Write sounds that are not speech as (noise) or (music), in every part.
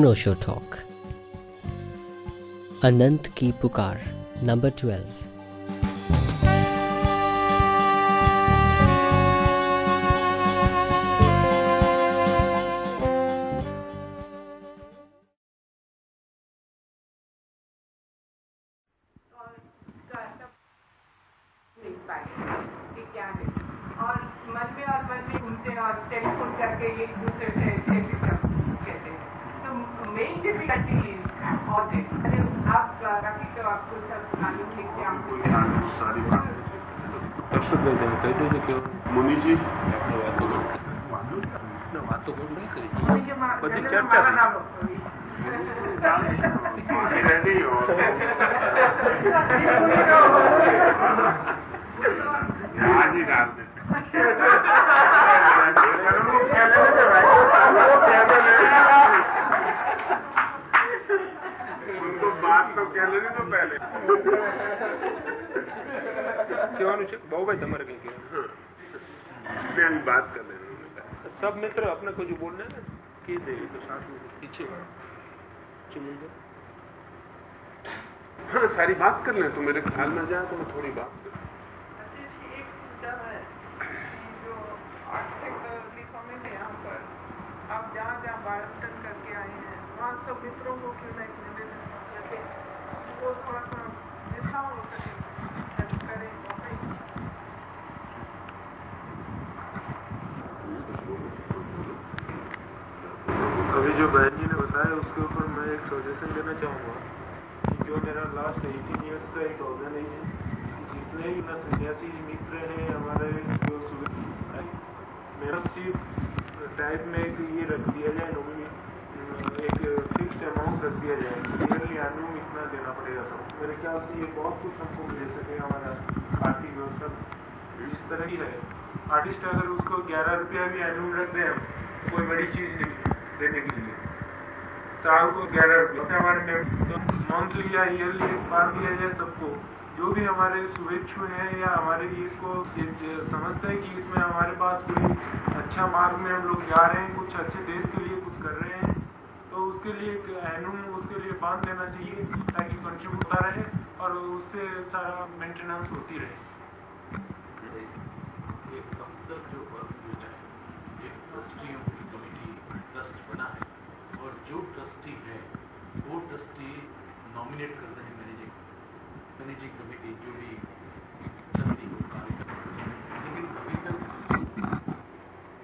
अनोशो talk अनंत की पुकार number twelve artist अगर उसको ग्यारह रुपया भी एनुअल रख दें कोई बड़ी चीज़ देने के लिए। साल को ग्यारह रुपया। हमारे मंथली तो या ईयरली बाँध दिया जाए सबको। जो भी हमारे शुभेच्छु हैं या हमारे लिए इसको समझते हैं कि इसमें हमारे पास कोई अच्छा मार्ग में हम लोग जा रहे हैं, कुछ अच्छे देश के लिए कुछ कर रहे हैं तो उसके लिए एक एनुम उसके लिए बाँध देना चाहिए ताकि कंट्रीब्यूट होता रहे और उससे सारा मेंटेनेंस होती रहे। अंदर जो वर्ग है एक ट्रस्टियों की कमेटी ट्रस्ट बना है। और जो ट्रस्टी है, वो ट्रस्टी नॉमिनेट कर रहे हैं मैनेजिंग मैनेजिंग कमेटी जो भी ट्रस्टी को कार्य करते हैं। लेकिन अभी तक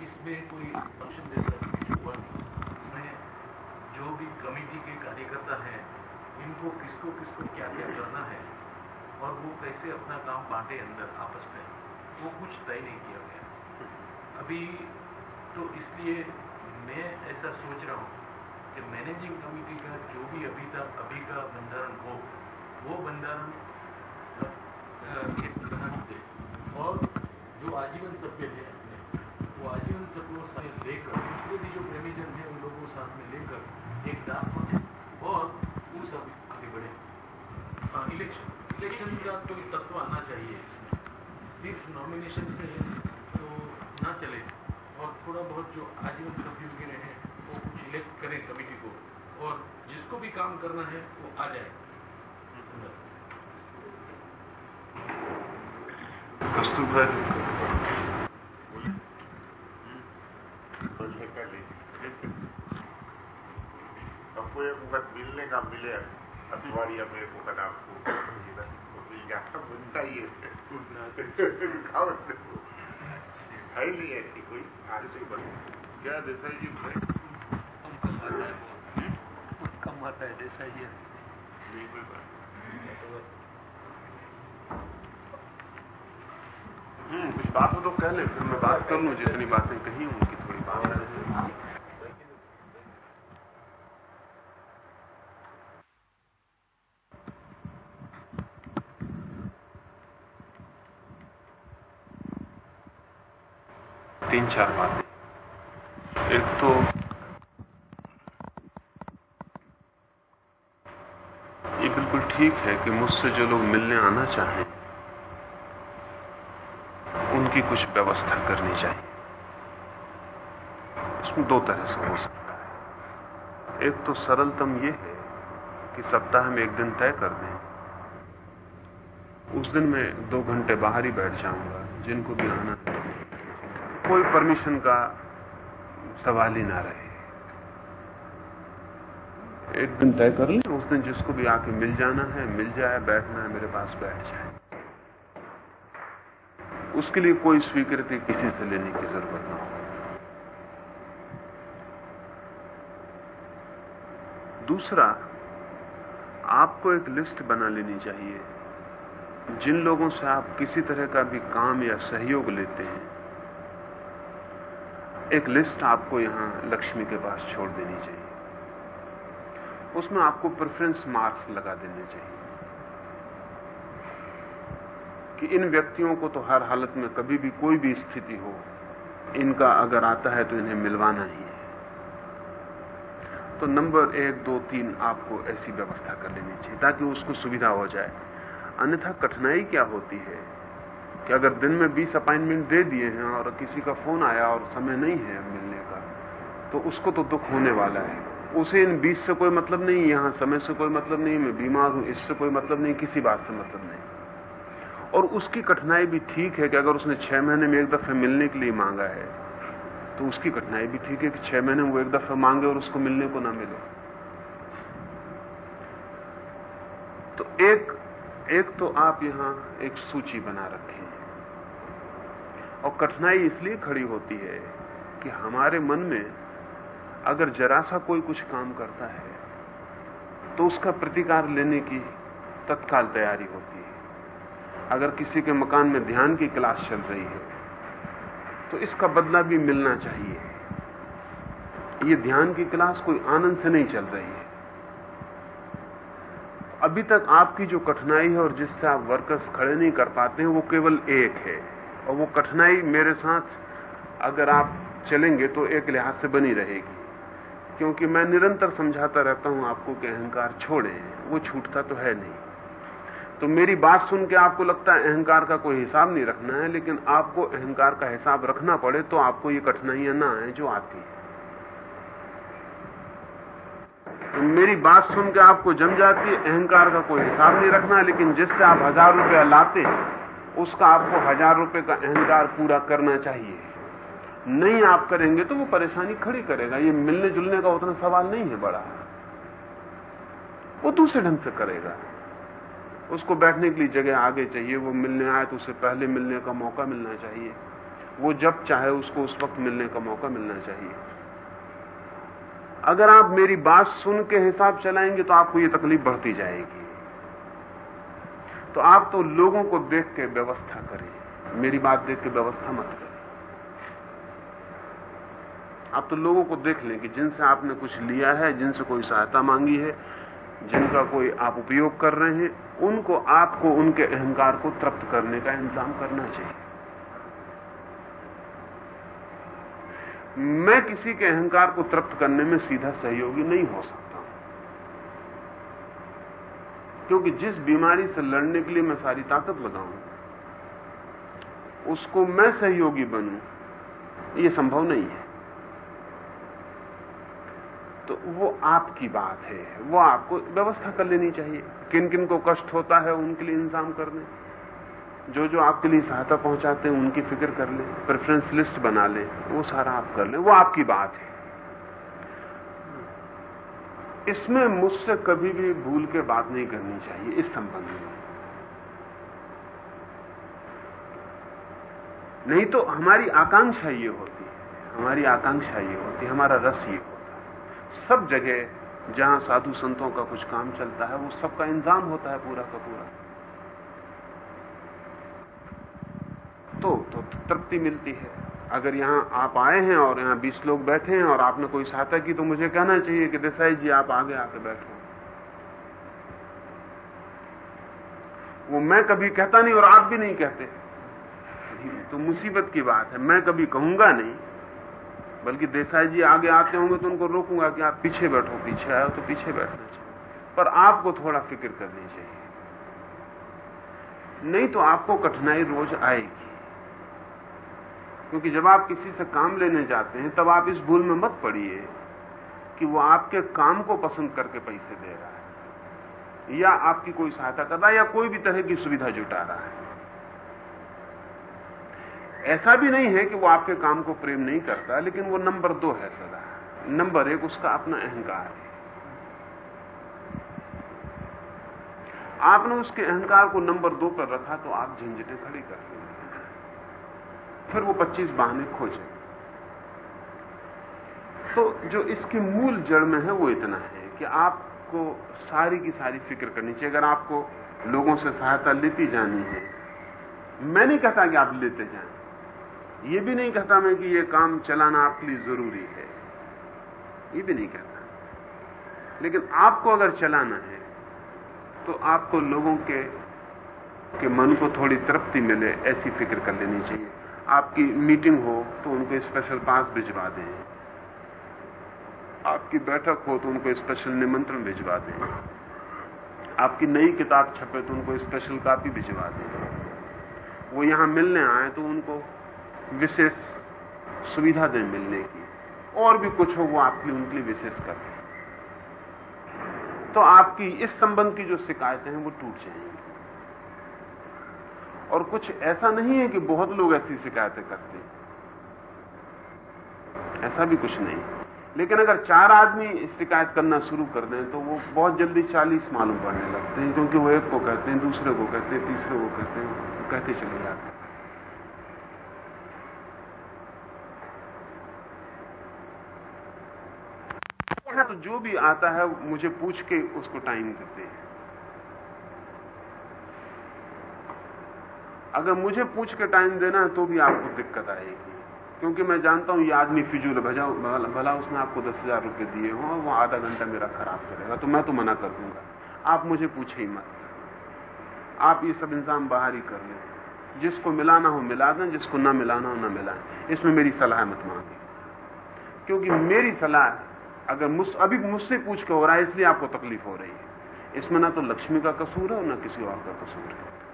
इसमें कोई फ़ंक्शन जैसा हुआ मैं जो भी कमेटी के कार्यकर्ता हैं, इनको किसको किसको क्या क्या करना है, और वो कैसे अपना काम बांटे अंदर, आपस में, वो कुछ तय नहीं किया गया। अभी तो इसलिए मैं ऐसा सोच रहा हूँ कि मैनेजिंग कमेटी का जो भी अभी तक अभी का बंधारण हो, वो बंधारण और जो आजीवन सभ्य है वो आजीवन सभ्यों साथ लेकर दूसरे भी जो प्रेमीजन है उन लोगों को साथ में लेकर एक डाक बने और वो सब आगे बढ़े। हाँ, इलेक्शन इलेक्शन का कोई तत्व आना चाहिए। सिर्फ़ नॉमिनेशन से ना चले और थोड़ा बहुत जो आजीवन सहयोगी रहे वो कुछ इलेक्ट करें कमेटी को और जिसको भी काम करना है वो आ जाए। आपको एक वक्त मिलने का मिले अखबारी अब एक वक्त आपको। (coughs) तो मिल जाता बनता ही है। (laughs) है नहीं ऐसी कोई आंशिक बल क्या देसाई जी बड़े कम आता है बहुत। कम आता है देसाई जी। नहीं कोई बात हम्म, कुछ बात तो कह ले फिर मैं बात कर लू जितनी बातें कही उनकी थोड़ी बात। हाँ। तीन चार बातें। एक तो ये बिल्कुल ठीक है कि मुझसे जो लोग मिलने आना चाहें, उनकी कुछ व्यवस्था करनी चाहिए। इसमें दो तरह से हो सकता है। एक तो सरलतम यह है कि सप्ताह में एक दिन तय कर दें। उस दिन मैं दो घंटे बाहर ही बैठ जाऊँगा, जिनको भी आना है कोई परमिशन का सवाल ही ना रहे। एक दिन तय कर लें, उस दिन जिसको भी आके मिल जाना है, मिल जाए, बैठना है, मेरे पास बैठ जाए। उसके लिए कोई स्वीकृति किसी से लेने की ज़रूरत ना हो। दूसरा, आपको एक लिस्ट बना लेनी चाहिए। जिन लोगों से आप किसी तरह का भी काम या सहयोग लेते हैं एक लिस्ट आपको यहाँ लक्ष्मी के पास छोड़ देनी चाहिए। उसमें आपको प्रेफरेंस मार्क्स लगा देने चाहिए। कि इन व्यक्तियों को तो हर हालत में कभी भी कोई भी स्थिति हो, इनका अगर आता है तो इन्हें मिलवाना ही है। तो नंबर एक, दो, तीन आपको ऐसी व्यवस्था कर लेनी चाहिए ताकि उसको सुविधा हो जाए। अन्यथा कठिनाई क्या होती है? कि अगर दिन में 20 अपॉइंटमेंट दे दिए हैं और किसी का फ़ोन आया और समय नहीं है मिलने का तो उसको तो दुख होने वाला है। उसे इन 20 से कोई मतलब नहीं, यहाँ समय से कोई मतलब नहीं, मैं बीमार हूँ, इससे कोई मतलब नहीं, किसी बात से मतलब नहीं। और उसकी कठिनाई भी ठीक है कि अगर उसने छह महीने में एक दफे मिलने के लिए मांगा है तो उसकी कठिनाई भी ठीक है कि छह महीने वो एक दफे मांगे और उसको मिलने को ना मिले। तो एक एक तो आप यहाँ एक सूची बना रखें। और कठिनाई इसलिए खड़ी होती है कि हमारे मन में अगर जरा सा कोई कुछ काम करता है तो उसका प्रतिकार लेने की तत्काल तैयारी होती है। अगर किसी के मकान में ध्यान की क्लास चल रही है तो इसका बदला भी मिलना चाहिए। ये ध्यान की क्लास कोई आनंद से नहीं चल रही है। अभी तक आपकी जो कठिनाई है और जिससे आप वर्कर्स खड़े नहीं कर पाते हैं, वो केवल एक है। और वो कठिनाई मेरे साथ अगर आप चलेंगे तो एक लिहाज से बनी रहेगी। क्योंकि मैं निरंतर समझाता रहता हूँ आपको कि अहंकार छोड़े वो छूटता तो है नहीं। तो मेरी बात सुन के आपको लगता है अहंकार का कोई हिसाब नहीं रखना है, लेकिन आपको अहंकार का हिसाब रखना पड़े तो आपको ये कठिनाइयाँ ना आए जो आती है। तो मेरी बात सुन के आपको जम जाती है, अहंकार का कोई हिसाब नहीं रखना लेकिन जिससे आप हज़ार रुपया लाते हैं उसका आपको हज़ार रुपए का अहंकार पूरा करना चाहिए। नहीं आप करेंगे तो वो परेशानी खड़ी करेगा। ये मिलने जुलने का उतना सवाल नहीं है बड़ा। वो दूसरे ढंग से करेगा। उसको बैठने के लिए जगह आगे चाहिए। वो मिलने आए तो उसे पहले मिलने का मौका मिलना चाहिए। वो जब चाहे उसको उस वक्त मिलने का मौका मिलना चाहिए। अगर आप मेरी बात सुन के हिसाब चलाएँगे तो आपको ये तकलीफ़ बढ़ती जाएगी। तो आप तो लोगों को देख के व्यवस्था करें। मेरी बात देख के व्यवस्था मत करें। आप तो लोगों को देख लें कि जिनसे आपने कुछ लिया है, जिनसे कोई सहायता मांगी है, जिनका कोई आप उपयोग कर रहे हैं, उनको, आपको उनके अहंकार को तृप्त करने का इंतज़ाम करना चाहिए। मैं किसी के अहंकार को तृप्त करने में सीधा सहयोगी नहीं हो सकता। क्योंकि जिस बीमारी से लड़ने के लिए मैं सारी ताकत लगाऊँ, उसको मैं सहयोगी बनूं यह संभव नहीं है। तो वो आपकी बात है, वो आपको व्यवस्था कर लेनी चाहिए। किन किन को कष्ट होता है उनके लिए इंतज़ाम कर लें। जो जो आपके लिए सहायता पहुंचाते हैं, उनकी फ़िक्र कर लें, प्रेफरेंस लिस्ट बना लें, वो सारा आप कर लें, वो आपकी बात है। इसमें मुझसे कभी भी भूल के बात नहीं करनी चाहिए, इस संबंध में। नहीं तो हमारी आकांक्षा ये होती है, हमारी आकांक्षा ये होती है, हमारा रस ये होता है। सब जगह जहाँ साधु संतों का कुछ काम चलता है, वो सबका इंतज़ाम होता है पूरा का पूरा। तो तो तृप्ति मिलती है। अगर यहाँ आप आए हैं और यहाँ 20 लोग बैठे हैं और आपने कोई सहायता की तो मुझे कहना चाहिए कि देसाई जी, आप आगे आके बैठो। वो मैं कभी कहता नहीं और आप भी नहीं कहते। तो मुसीबत की बात है। मैं कभी कहूँगा नहीं, बल्कि देसाई जी आगे आते होंगे तो उनको रोकूँगा कि आप पीछे बैठो, पीछे आयो तो पीछे बैठना चाहिए। पर आपको थोड़ा फ़िक्र करनी चाहिए। नहीं तो आपको कठिनाई रोज आएगी। क्योंकि जब आप किसी से काम लेने जाते हैं, तब आप इस भूल में मत पड़िए कि वो आपके काम को पसंद करके पैसे दे रहा है, या आपकी कोई सहायता कर रहा है, या कोई भी तरह की सुविधा जुटा रहा है। ऐसा भी नहीं है कि वो आपके काम को प्रेम नहीं करता, लेकिन वो नंबर दो है सदा। नंबर एक, उसका अपना अहंकार है। आपने उसके अहंकार को नंबर दो पर रखा तो आप झंझटें खड़ी कर लेंगे फिर वो 25 बहाने खोजे तो जो इसके मूल जड़ में है, वो इतना है कि आपको सारी की सारी फ़िक्र करनी चाहिए। अगर आपको लोगों से सहायता लेती जानी है। मैं नहीं कहता कि आप लेते जाएँ। ये भी नहीं कहता मैं कि ये काम चलाना आपके लिए ज़रूरी है। ये भी नहीं कहता। लेकिन आपको अगर चलाना है तो आपको लोगों के के मन को थोड़ी तृप्ति मिले, ऐसी फ़िक्र कर लेनी चाहिए। आपकी मीटिंग हो तो उनको स्पेशल पास भिजवा दें। आपकी बैठक हो तो उनको स्पेशल निमंत्रण भिजवा दें। आपकी नई किताब छपे तो उनको स्पेशल कापी भिजवा दें। वो यहाँ मिलने आए तो उनको विशेष सुविधा दें मिलने की। और भी कुछ हो, वो आपकी उनके लिए विशेष कर तो आपकी इस संबंध की जो शिकायतें हैं, वो टूट जाएँगी। और कुछ ऐसा नहीं है कि बहुत लोग ऐसी शिकायतें करते हैं। ऐसा भी कुछ नहीं। लेकिन अगर चार आदमी शिकायत करना शुरू कर दें तो वो बहुत जल्दी चालीस मालूम पड़ने लगते हैं, क्योंकि वो एक को कहते हैं, दूसरे को कहते हैं, तीसरे को कहते हैं कहते चले जाते हैं। तो जो भी आता है मुझे पूछ के उसको टाइम देते हैं। अगर मुझे पूछ के टाइम देना है तो भी आपको दिक्कत आएगी। क्योंकि मैं जानता हूँ ये आदमी फिजूल भजा, भला उसने आपको दस हज़ार रुपये दिए हो वो आधा घंटा मेरा खराब करेगा तो मैं तो मना कर दूँगा। आप मुझे पूछे ही मत। आप ये सब इंतज़ाम बाहर ही कर लें। जिसको मिलाना हो मिला दें, जिसको ना मिलाना हो ना मिलाएँ। इसमें मेरी सलाह मत मांगे। क्योंकि मेरी सलाह, अगर मुझ, अभी मुझसे पूछ के हो रहा है, इसलिए आपको तकलीफ़ हो रही है। इसमें ना तो लक्ष्मी का कसूर है और ना किसी और का कसूर है।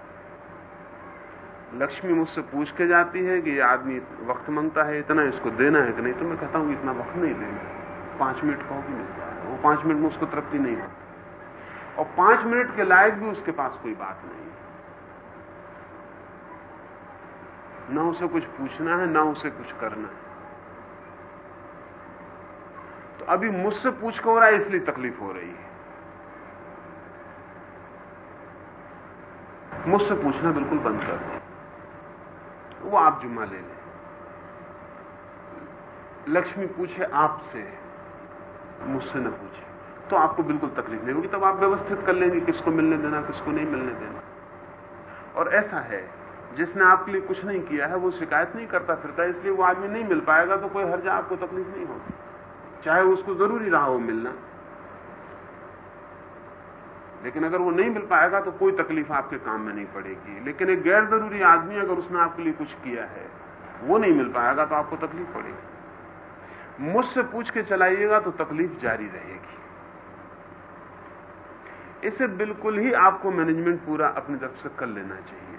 लक्ष्मी मुझसे पूछ के जाती है कि ये आदमी वक्त माँगता है, इतना इसको देना है कि नहीं? तो मैं कहता हूँ इतना वक्त नहीं देना पाँच मिनट कि मिल जाए वो पाँच मिनट में उसको तृप्ति नहीं होती। और पाँच मिनट के लायक भी उसके पास कोई बात नहीं है। ना उसे कुछ पूछना है, ना उसे कुछ करना है। तो अभी मुझसे पूछ के हो रहा है, इसलिए तकलीफ़ हो रही है। मुझसे पूछना बिल्कुल बंद कर दें। वो आप जुम्मा ले लें। लक्ष्मी पूछे आपसे, मुझसे न पूछे। तो आपको बिल्कुल तकलीफ़ नहीं होगी, तब आप व्यवस्थित कर लेंगे किसको मिलने देना, किसको नहीं मिलने देना। और ऐसा है, जिसने आपके लिए कुछ नहीं किया है, वो शिकायत नहीं करता फिरता, इसलिए वो आदमी नहीं मिल पाएगा तो कोई हर्जा आपको तकलीफ़ नहीं होगी। चाहे उसको ज़रूरी रहा हो मिलना। लेकिन अगर वो नहीं मिल पाएगा तो कोई तकलीफ़ आपके काम में नहीं पड़ेगी। लेकिन एक गैर ज़रूरी आदमी अगर उसने आपके लिए कुछ किया है, वो नहीं मिल पाएगा तो आपको तकलीफ़ पड़ेगी। मुझसे पूछ के चलाइएगा तो तकलीफ़ जारी रहेगी। इसे बिल्कुल ही आपको मैनेजमेंट पूरा अपनी तरफ़ से कर लेना चाहिए।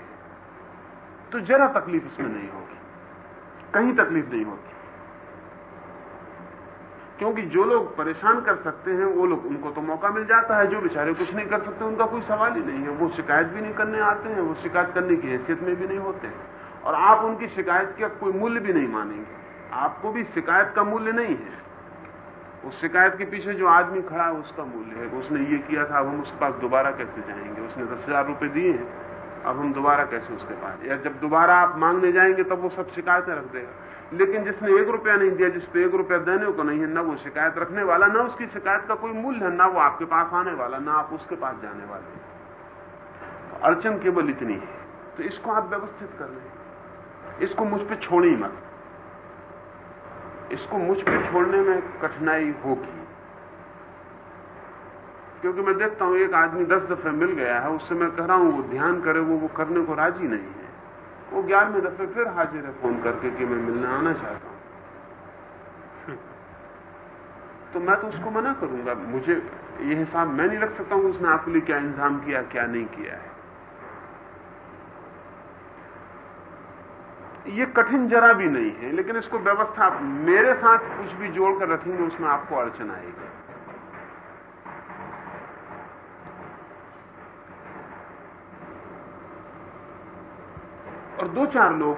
तो जरा तकलीफ़ इसमें नहीं होगी। कहीं तकलीफ़ नहीं होती क्योंकि जो लोग परेशान कर सकते हैं, वो लोग, उनको तो मौका मिल जाता है। जो बेचारे कुछ नहीं कर सकते, उनका कोई सवाल ही नहीं है। वो शिकायत भी नहीं करने आते हैं, वो शिकायत करने की हैसियत में भी नहीं होते और आप उनकी शिकायत का कोई मूल्य भी नहीं मानेंगे। आपको भी शिकायत का मूल्य नहीं है। उस शिकायत के पीछे जो आदमी खड़ा है, उसका मूल्य है उसने ये किया था, अब हम उसके पास दोबारा कैसे जाएँगे? उसने दस हज़ार रुपए दिए हैं, अब हम दोबारा कैसे उसके पास? या जब दोबारा आप मांगने जाएँगे, तब वो सब शिकायतें रख देगा। लेकिन जिसने एक रुपया नहीं दिया जिस पे एक रुपया देने को नहीं है, ना वो शिकायत रखने वाला, ना उसकी शिकायत का कोई मूल्य है, ना वो आपके पास आने वाला, ना आप उसके पास जाने वाले। तो अड़चन केवल इतनी है। तो इसको आप व्यवस्थित कर लें। इसको मुझ पर छोड़ ही मत। इसको मुझ पर छोड़ने में कठिनाई होगी। क्योंकि मैं देखता हूँ, एक आदमी दस दफे मिल गया है, उससे मैं कह रहा हूँ, वो ध्यान करे, वो वो करने को राज़ी नहीं है। वो ग्यारहवें दफे फिर हाजिर है फ़ोन करके कि मैं मिलने आना चाहता हूँ। तो मैं तो उसको मना करूँगा। मुझे ये हिसाब मैं नहीं रख सकता हूँ उसने आपके लिए क्या इंतज़ाम किया, क्या नहीं किया है। ये कठिन जरा भी नहीं है, लेकिन इसको व्यवस्था मेरे साथ कुछ भी जोड़कर रखेंगे, उसमें आपको अड़चन आएगी। और दो चार लोग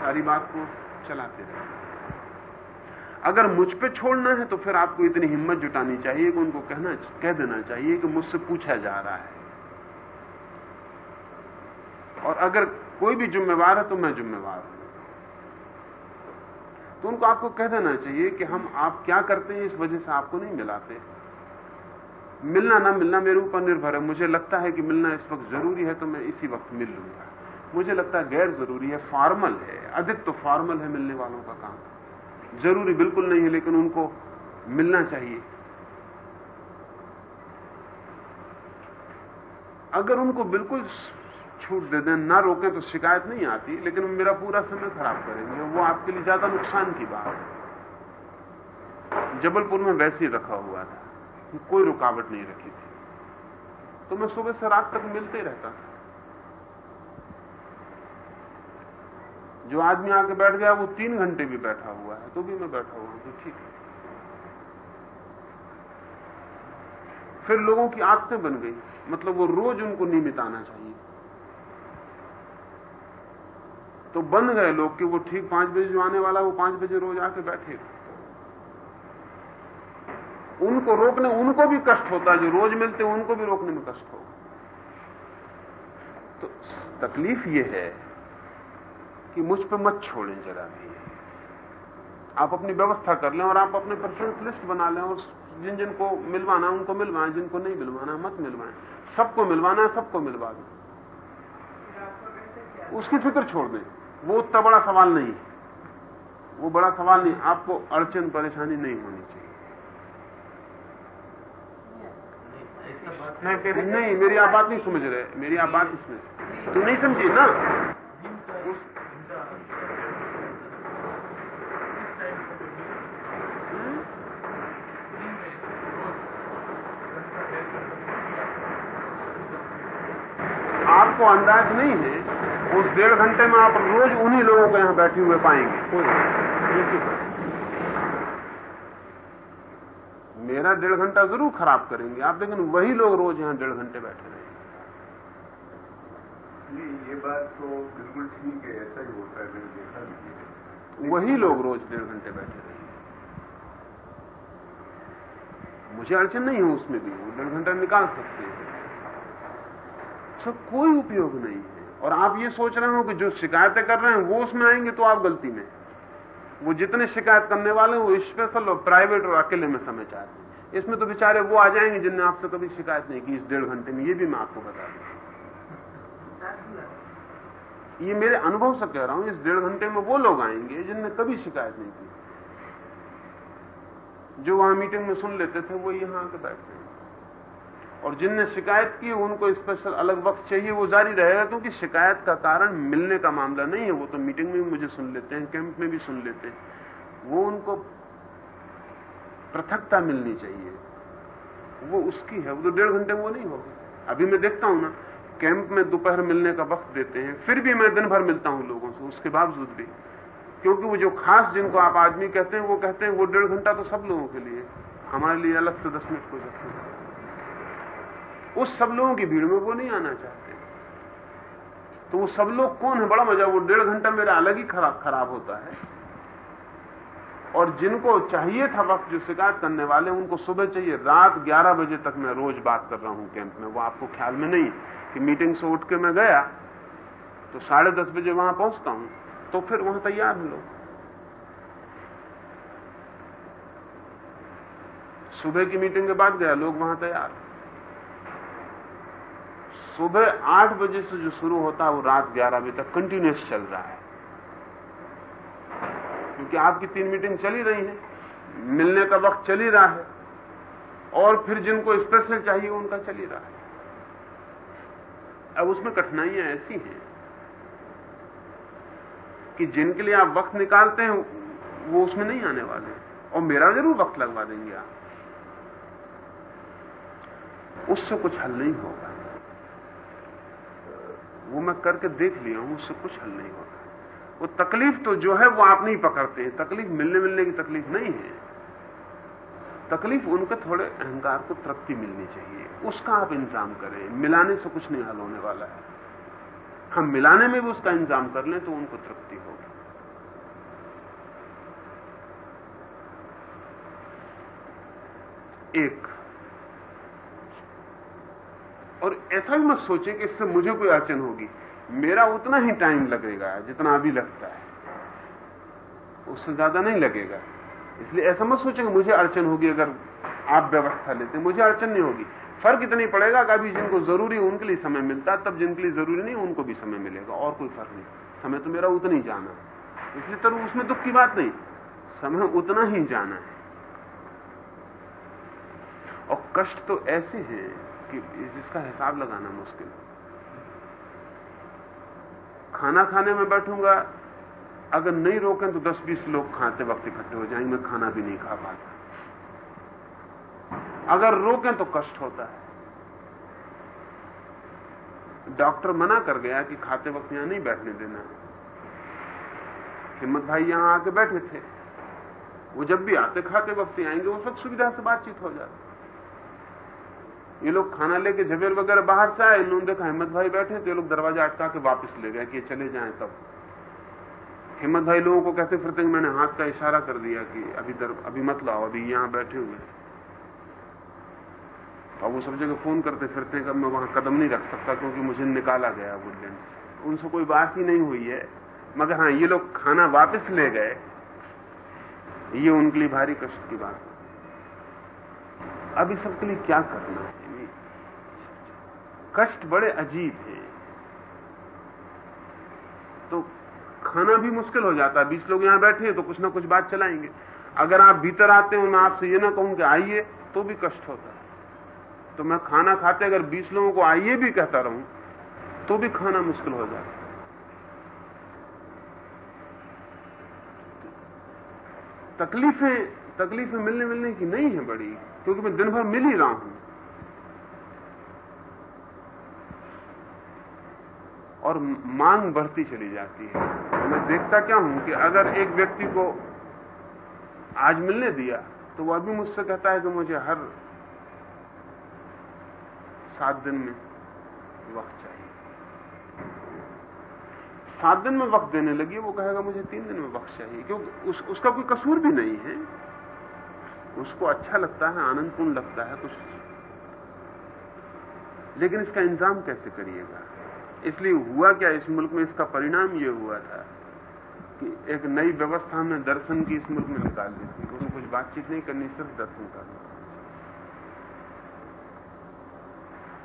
सारी बात को चलाते रहे। अगर मुझ पे छोड़ना है तो फिर आपको इतनी हिम्मत जुटानी चाहिए कि उनको कहना, कह देना चाहिए कि मुझसे पूछा जा रहा है। और अगर कोई भी जिम्मेवार है तो मैं जिम्मेवार हूँ। तो उनको आपको कह देना चाहिए कि हम, आप क्या करते हैं, इस वजह से आपको नहीं मिलाते। मिलना ना मिलना मेरे ऊपर निर्भर है। मुझे लगता है कि मिलना इस वक्त ज़रूरी है तो मैं इसी वक्त मिल लूँगा। मुझे लगता है गैर ज़रूरी है फॉर्मल है, अधिक तो फॉर्मल है मिलने वालों का काम। ज़रूरी बिल्कुल नहीं है, लेकिन उनको मिलना चाहिए। अगर उनको बिल्कुल छूट दे दें, ना रोकें तो शिकायत नहीं आती, लेकिन मेरा पूरा समय खराब करेंगे। वो आपके लिए ज़्यादा नुकसान की बात है। जबलपुर में वैसे ही रखा हुआ था, कोई रुकावट नहीं रखी थी। तो मैं सुबह से रात तक मिलते रहता था। जो आदमी आके बैठ गया, वो तीन घंटे भी बैठा हुआ है तो भी मैं बैठा हुआ हूँ तो ठीक है। फिर लोगों की आदतें बन गई मतलब वो रोज उनको नियमित आना चाहिए। तो बन गए लोग कि वो ठीक पाँच बजे जो आने वाला, वो पाँच बजे रोज आके बैठे। उनको रोकने, उनको भी कष्ट होता है, जो रोज मिलते हैं, उनको भी रोकने में कष्ट होगा। तो तकलीफ़ ये है कि मुझ पर मत छोड़ें जरा भी। आप अपनी व्यवस्था कर लें और आप अपने प्रेफरेंस लिस्ट बना लें और जिन जिनको मिलवाना उनको मिलवाएँ, जिनको नहीं मिलवाना मत मिलवाएँ। सबको मिलवाना है, सबको मिलवा दें। उसकी फ़िक्र छोड़ दें। वो उतना बड़ा सवाल नहीं। है वो बड़ा सवाल नहीं। आपको अड़चन, परेशानी नहीं होनी चाहिए। नहीं नहीं, मेरी आप बात नहीं समझ रहे। मेरी आप बात नहीं समझ तू नहीं समझी ना? उस आपको अंदाज नहीं है उस डेढ़ घंटे में आप रोज उन्हीं लोगों को यहाँ बैठे हुए पाएँगे। मेरा डेढ़ घंटा ज़रूर खराब करेंगे। आप लेकिन वही लोग रोज यहाँ डेढ़ घंटे बैठे रहेंगे ये बात तो बिल्कुल ठीक है ऐसा ही होता है मैंने देखा भी है। वही लोग रोज डेढ़ घंटे बैठे रहेंगे मुझे अड़चन नहीं है उसमें भी वो डेढ़ घंटा निकाल सकते हैं। सब कोई उपयोग नहीं है। और आप ये सोच रहे हो कि जो शिकायतें कर रहे हैं, वो उसमें आएँगे तो आप गलती में। वो जितने शिकायत करने वाले हैं, वो स्पेशल और प्राइवेट और अकेले में समय चाहते हैं। इसमें तो बेचारे वो आ जाएँगे जिनने आपसे कभी शिकायत नहीं की इस डेढ़ घंटे में। ये भी मैं आपको बता दूँ। ये मेरे अनुभव से कह रहा हूँ, इस डेढ़ घंटे में वो लोग आएँगे जिनने कभी शिकायत नहीं की। जो वहाँ मीटिंग में सुन लेते थे, वो यहाँ आके बैठते हैं। और जिनने शिकायत की, उनको स्पेशल अलग वक्त चाहिए, वो जारी रहेगा, क्योंकि शिकायत का कारण मिलने का मामला नहीं है। वो तो मीटिंग में भी मुझे सुन लेते हैं कैंप में भी सुन लेते हैं। वो उनको पृथकता मिलनी चाहिए। वो उसकी है, वो तो डेढ़ घंटे में वो नहीं होगी। अभी मैं देखता हूँ ना कैंप में दोपहर मिलने का वक्त देते हैं, फिर भी मैं दिन भर मिलता हूँ लोगों से, उसके बावजूद भी। क्योंकि वो जो खास जिनको आप आदमी कहते हैं, वो कहते हैं, वो डेढ़ घंटा तो सब लोगों के लिए हमारे लिए अलग से दस मिनट कोई रखें उस सब लोगों की भीड़ में वो नहीं आना चाहते। तो वो सब लोग कौन है? बड़ा मज़ा, वो डेढ़ घंटा मेरा अलग ही खराब खराब होता है। और जिनको चाहिए था वक्त जो शिकायत करने वाले, उनको सुबह चाहिए। रात 11 बजे तक मैं रोज बात कर रहा हूँ कैंप में। वो आपको ख्याल में नहीं कि मीटिंग से उठ के मैं गया तो साढ़े दस बजे वहाँ पहुँचता हूँ तो फिर वहाँ तैयार हैं लोग। सुबह की मीटिंग के बाद गया, लोग वहाँ तैयार। सुबह आठ बजे से जो शुरू होता है, वो रात ग्यारह बजे तक कंटिन्यूस चल रहा है। क्योंकि आपकी तीन मीटिंग चली रही है। मिलने का वक्त चल ही रहा है। और फिर जिनको स्पेशल चाहिए उनका चल ही रहा है। अब उसमें कठिनाइयाँ ऐसी हैं कि जिनके लिए आप वक्त निकालते हैं, वो उसमें नहीं आने वाले। और मेरा ज़रूर वक्त लगवा देंगे आप। उससे कुछ हल नहीं होगा। वो मैं करके देख लिया हूँ, उससे कुछ हल नहीं होगा वो तकलीफ़ तो जो है, वो आप नहीं पकड़ते हैं। तकलीफ़ मिलने मिलने की तकलीफ़ नहीं है। तकलीफ़ उनके थोड़े अहंकार को तृप्ति मिलनी चाहिए। उसका आप इंतज़ाम करें। मिलाने से कुछ नहीं हल होने वाला है। हम मिलाने में भी उसका इंतज़ाम कर लें तो उनको तृप्ति होगी। एक और ऐसा भी मत सोचे कि इससे मुझे कोई अड़चन होगी। मेरा उतना ही टाइम लगेगा, जितना अभी लगता है। उससे ज़्यादा नहीं लगेगा। इसलिए ऐसा मत सोचे कि मुझे अड़चन होगी अगर आप व्यवस्था लेते मुझे अड़चन नहीं होगी। फ़र्क इतना ही पड़ेगा कि अभी जिनको ज़रूरी उनके लिए समय मिलता तब जिनके लिए ज़रूरी नहीं, उनको भी समय मिलेगा। और कोई फ़र्क नहीं। समय तो मेरा उतना ही जाना है। इसलिए तो उसमें दुख की बात नहीं। समय उतना ही जाना है। और कष्ट तो ऐसे हैं कि जिसका हिसाब लगाना मुश्किल। खाना खाने में बैठूँगा, अगर नहीं रोकें तो 10-20 लोग खाते वक्त इकट्ठे हो जाएँगे, मैं खाना भी नहीं खा पाता। अगर रोकें तो कष्ट होता है। डॉक्टर मना कर गया कि खाते वक्त यहाँ नहीं बैठने देना। हिम्मत भाई यहाँ आके बैठे थे। वो जब भी आते, खाते वक्त आएँगे उस वक्त सुविधा से बातचीत हो जाती। ये लोग खाना लेके झबेर वगैरह बाहर से आए इन्होंने देखा हिम्मत भाई बैठे तो ये लोग दरवाज़ा अटका के वापस ले गए कि ये चले जाएँ तब। हिम्मत भाई लोगों को कहते फिरते मैंने हाथ का इशारा कर दिया कि अभी दर, अभी मत लाओ अभी यहाँ बैठे हुए अब वो सब जगह फ़ोन करते फिरते कि मैं वहाँ कदम नहीं रख सकता क्योंकि मुझे निकाला गया वुडलैंड से उनसे कोई बात ही नहीं हुई है। मगर हाँ ये लोग खाना वापस ले गए। ये उनके लिए भारी कष्ट की बात अब इस सबके लिए क्या करना है? कष्ट बड़े अजीब हैं। तो खाना भी मुश्किल हो जाता है। बीस लोग यहाँ बैठे हैं तो कुछ ना कुछ बात चलाएँगे। अगर आप भीतर आते हो, मैं आपसे ये ना कहूँ कि आइए तो भी कष्ट होता है। तो मैं खाना खाते अगर बीस लोगों को आइए भी कहता रहूँ तो भी खाना मुश्किल हो जाता है। तकलीफें तकलीफें मिलने मिलने की नहीं है बड़ी, क्योंकि मैं दिन भर मिल ही रहा हूँ। और मांग बढ़ती चली जाती है। मैं देखता क्या हूँ कि अगर एक व्यक्ति को आज मिलने दिया तो वह अभी मुझसे कहता है कि मुझे हर सात दिन में वक्त चाहिए। सात दिन में वक्त देने लगी वो कहेगा मुझे तीन दिन में वक्त चाहिए। क्योंकि उस, उसका कोई कसूर भी नहीं है। उसको अच्छा लगता है आनंदपूर्ण लगता है कुछ। लेकिन इसका इंतज़ाम कैसे करिएगा? इसलिए हुआ क्या? इस मुल्क में इसका परिणाम यह हुआ था कि एक नई व्यवस्था हमने दर्शन की, इस मुल्क में निकाल दी थी। उसमें कुछ बातचीत नहीं करनी, सिर्फ़ दर्शन करना।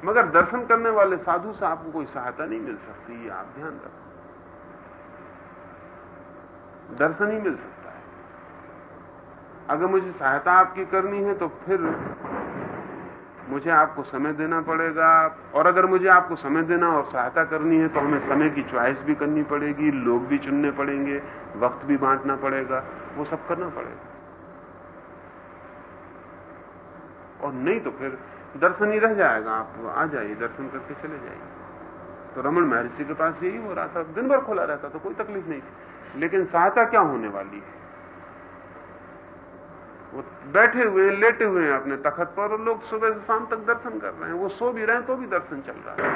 मगर दर्शन करने वाले साधु से आपको कोई सहायता नहीं मिल सकती, ये आप ध्यान रखो। दर्शन ही मिल सकता है। अगर मुझे सहायता आपकी करनी है तो फिर मुझे आपको समय देना पड़ेगा। और अगर मुझे आपको समय देना और सहायता करनी है तो हमें समय की च्वाइस भी करनी पड़ेगी, लोग भी चुनने पड़ेंगे, वक्त भी बांटना पड़ेगा, वो सब करना पड़ेगा। और नहीं तो फिर दर्शन ही रह जाएगा, आप आ जाइए, दर्शन करके चले जाइए। तो रमन महर्षि के पास यही हो रहा था, दिन भर खुला रहता तो कोई तकलीफ़ नहीं थी। लेकिन सहायता क्या होने वाली है? वो बैठे हुए हैं लेटे हुए हैं अपने तखत पर और लोग सुबह से शाम तक दर्शन कर रहे हैं। वो सो भी रहे हैं तो भी दर्शन चल रहा है।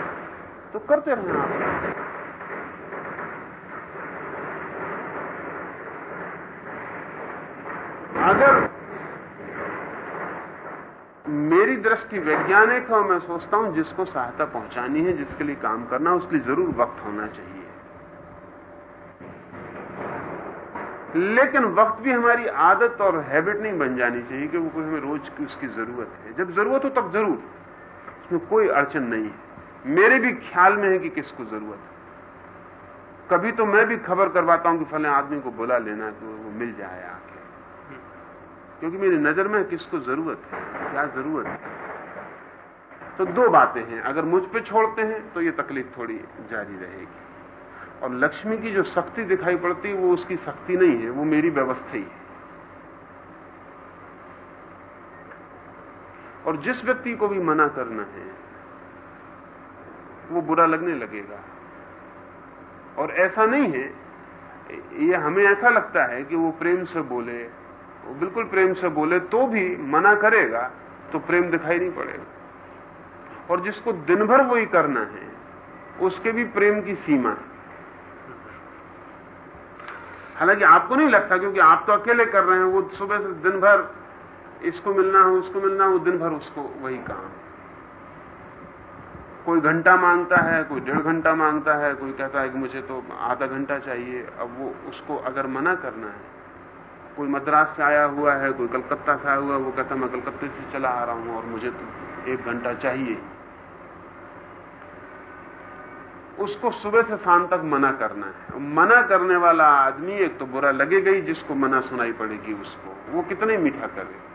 तो करते रहें आप। अगर मेरी दृष्टि वैज्ञानिक है और मैं सोचता हूँ जिसको सहायता पहुंचानी है, जिसके लिए काम करना है, उसके लिए ज़रूर वक्त होना चाहिए। लेकिन वक्त भी हमारी आदत और हैबिट नहीं बन जानी चाहिए कि वो कोई हमें रोज की उसकी ज़रूरत है। जब ज़रूरत हो तब ज़रूर। उसमें कोई अड़चन नहीं है। मेरे भी ख्याल में है कि किसको ज़रूरत है। कभी तो मैं भी खबर करवाता हूँ कि फले आदमी को बुला लेना तो वो मिल जाए आके। क्योंकि मेरी नज़र में किसको ज़रूरत है, क्या ज़रूरत है। तो दो बातें हैं। अगर मुझ पे छोड़ते हैं तो ये तकलीफ़ थोड़ी जारी रहेगी। और लक्ष्मी की जो शक्ति दिखाई पड़ती है वो उसकी शक्ति नहीं है, वो मेरी व्यवस्था ही है। और जिस व्यक्ति को भी मना करना है, वो बुरा लगने लगेगा। और ऐसा नहीं है, ये हमें ऐसा लगता है कि वो प्रेम से बोले, वो बिल्कुल प्रेम से बोले तो भी मना करेगा तो प्रेम दिखाई नहीं पड़ेगा। और जिसको दिन भर वही करना है, उसके भी प्रेम की सीमा है। हालाँकि आपको नहीं लगता, क्योंकि आप तो अकेले कर रहे हैं, वो सुबह से दिन भर इसको मिलना है, उसको मिलना है दिन भर उसको वही काम। कोई घंटा माँगता है, कोई डेढ़ घंटा माँगता है, कोई कहता है कि मुझे तो आधा घंटा चाहिए, अब वो उसको अगर मना करना है, कोई मद्रास से आया हुआ है, कोई कलकत्ता से आया हुआ है, वो कहता मैं कलकत्ते से चला आ रहा हूँ और मुझे तो एक घंटा चाहिए। उसको सुबह से शाम तक मना करना है। मना करने वाला आदमी एक तो बुरा लगेगा ही, जिसको मना सुनाई पड़ेगी उसको। वो कितने मीठा करे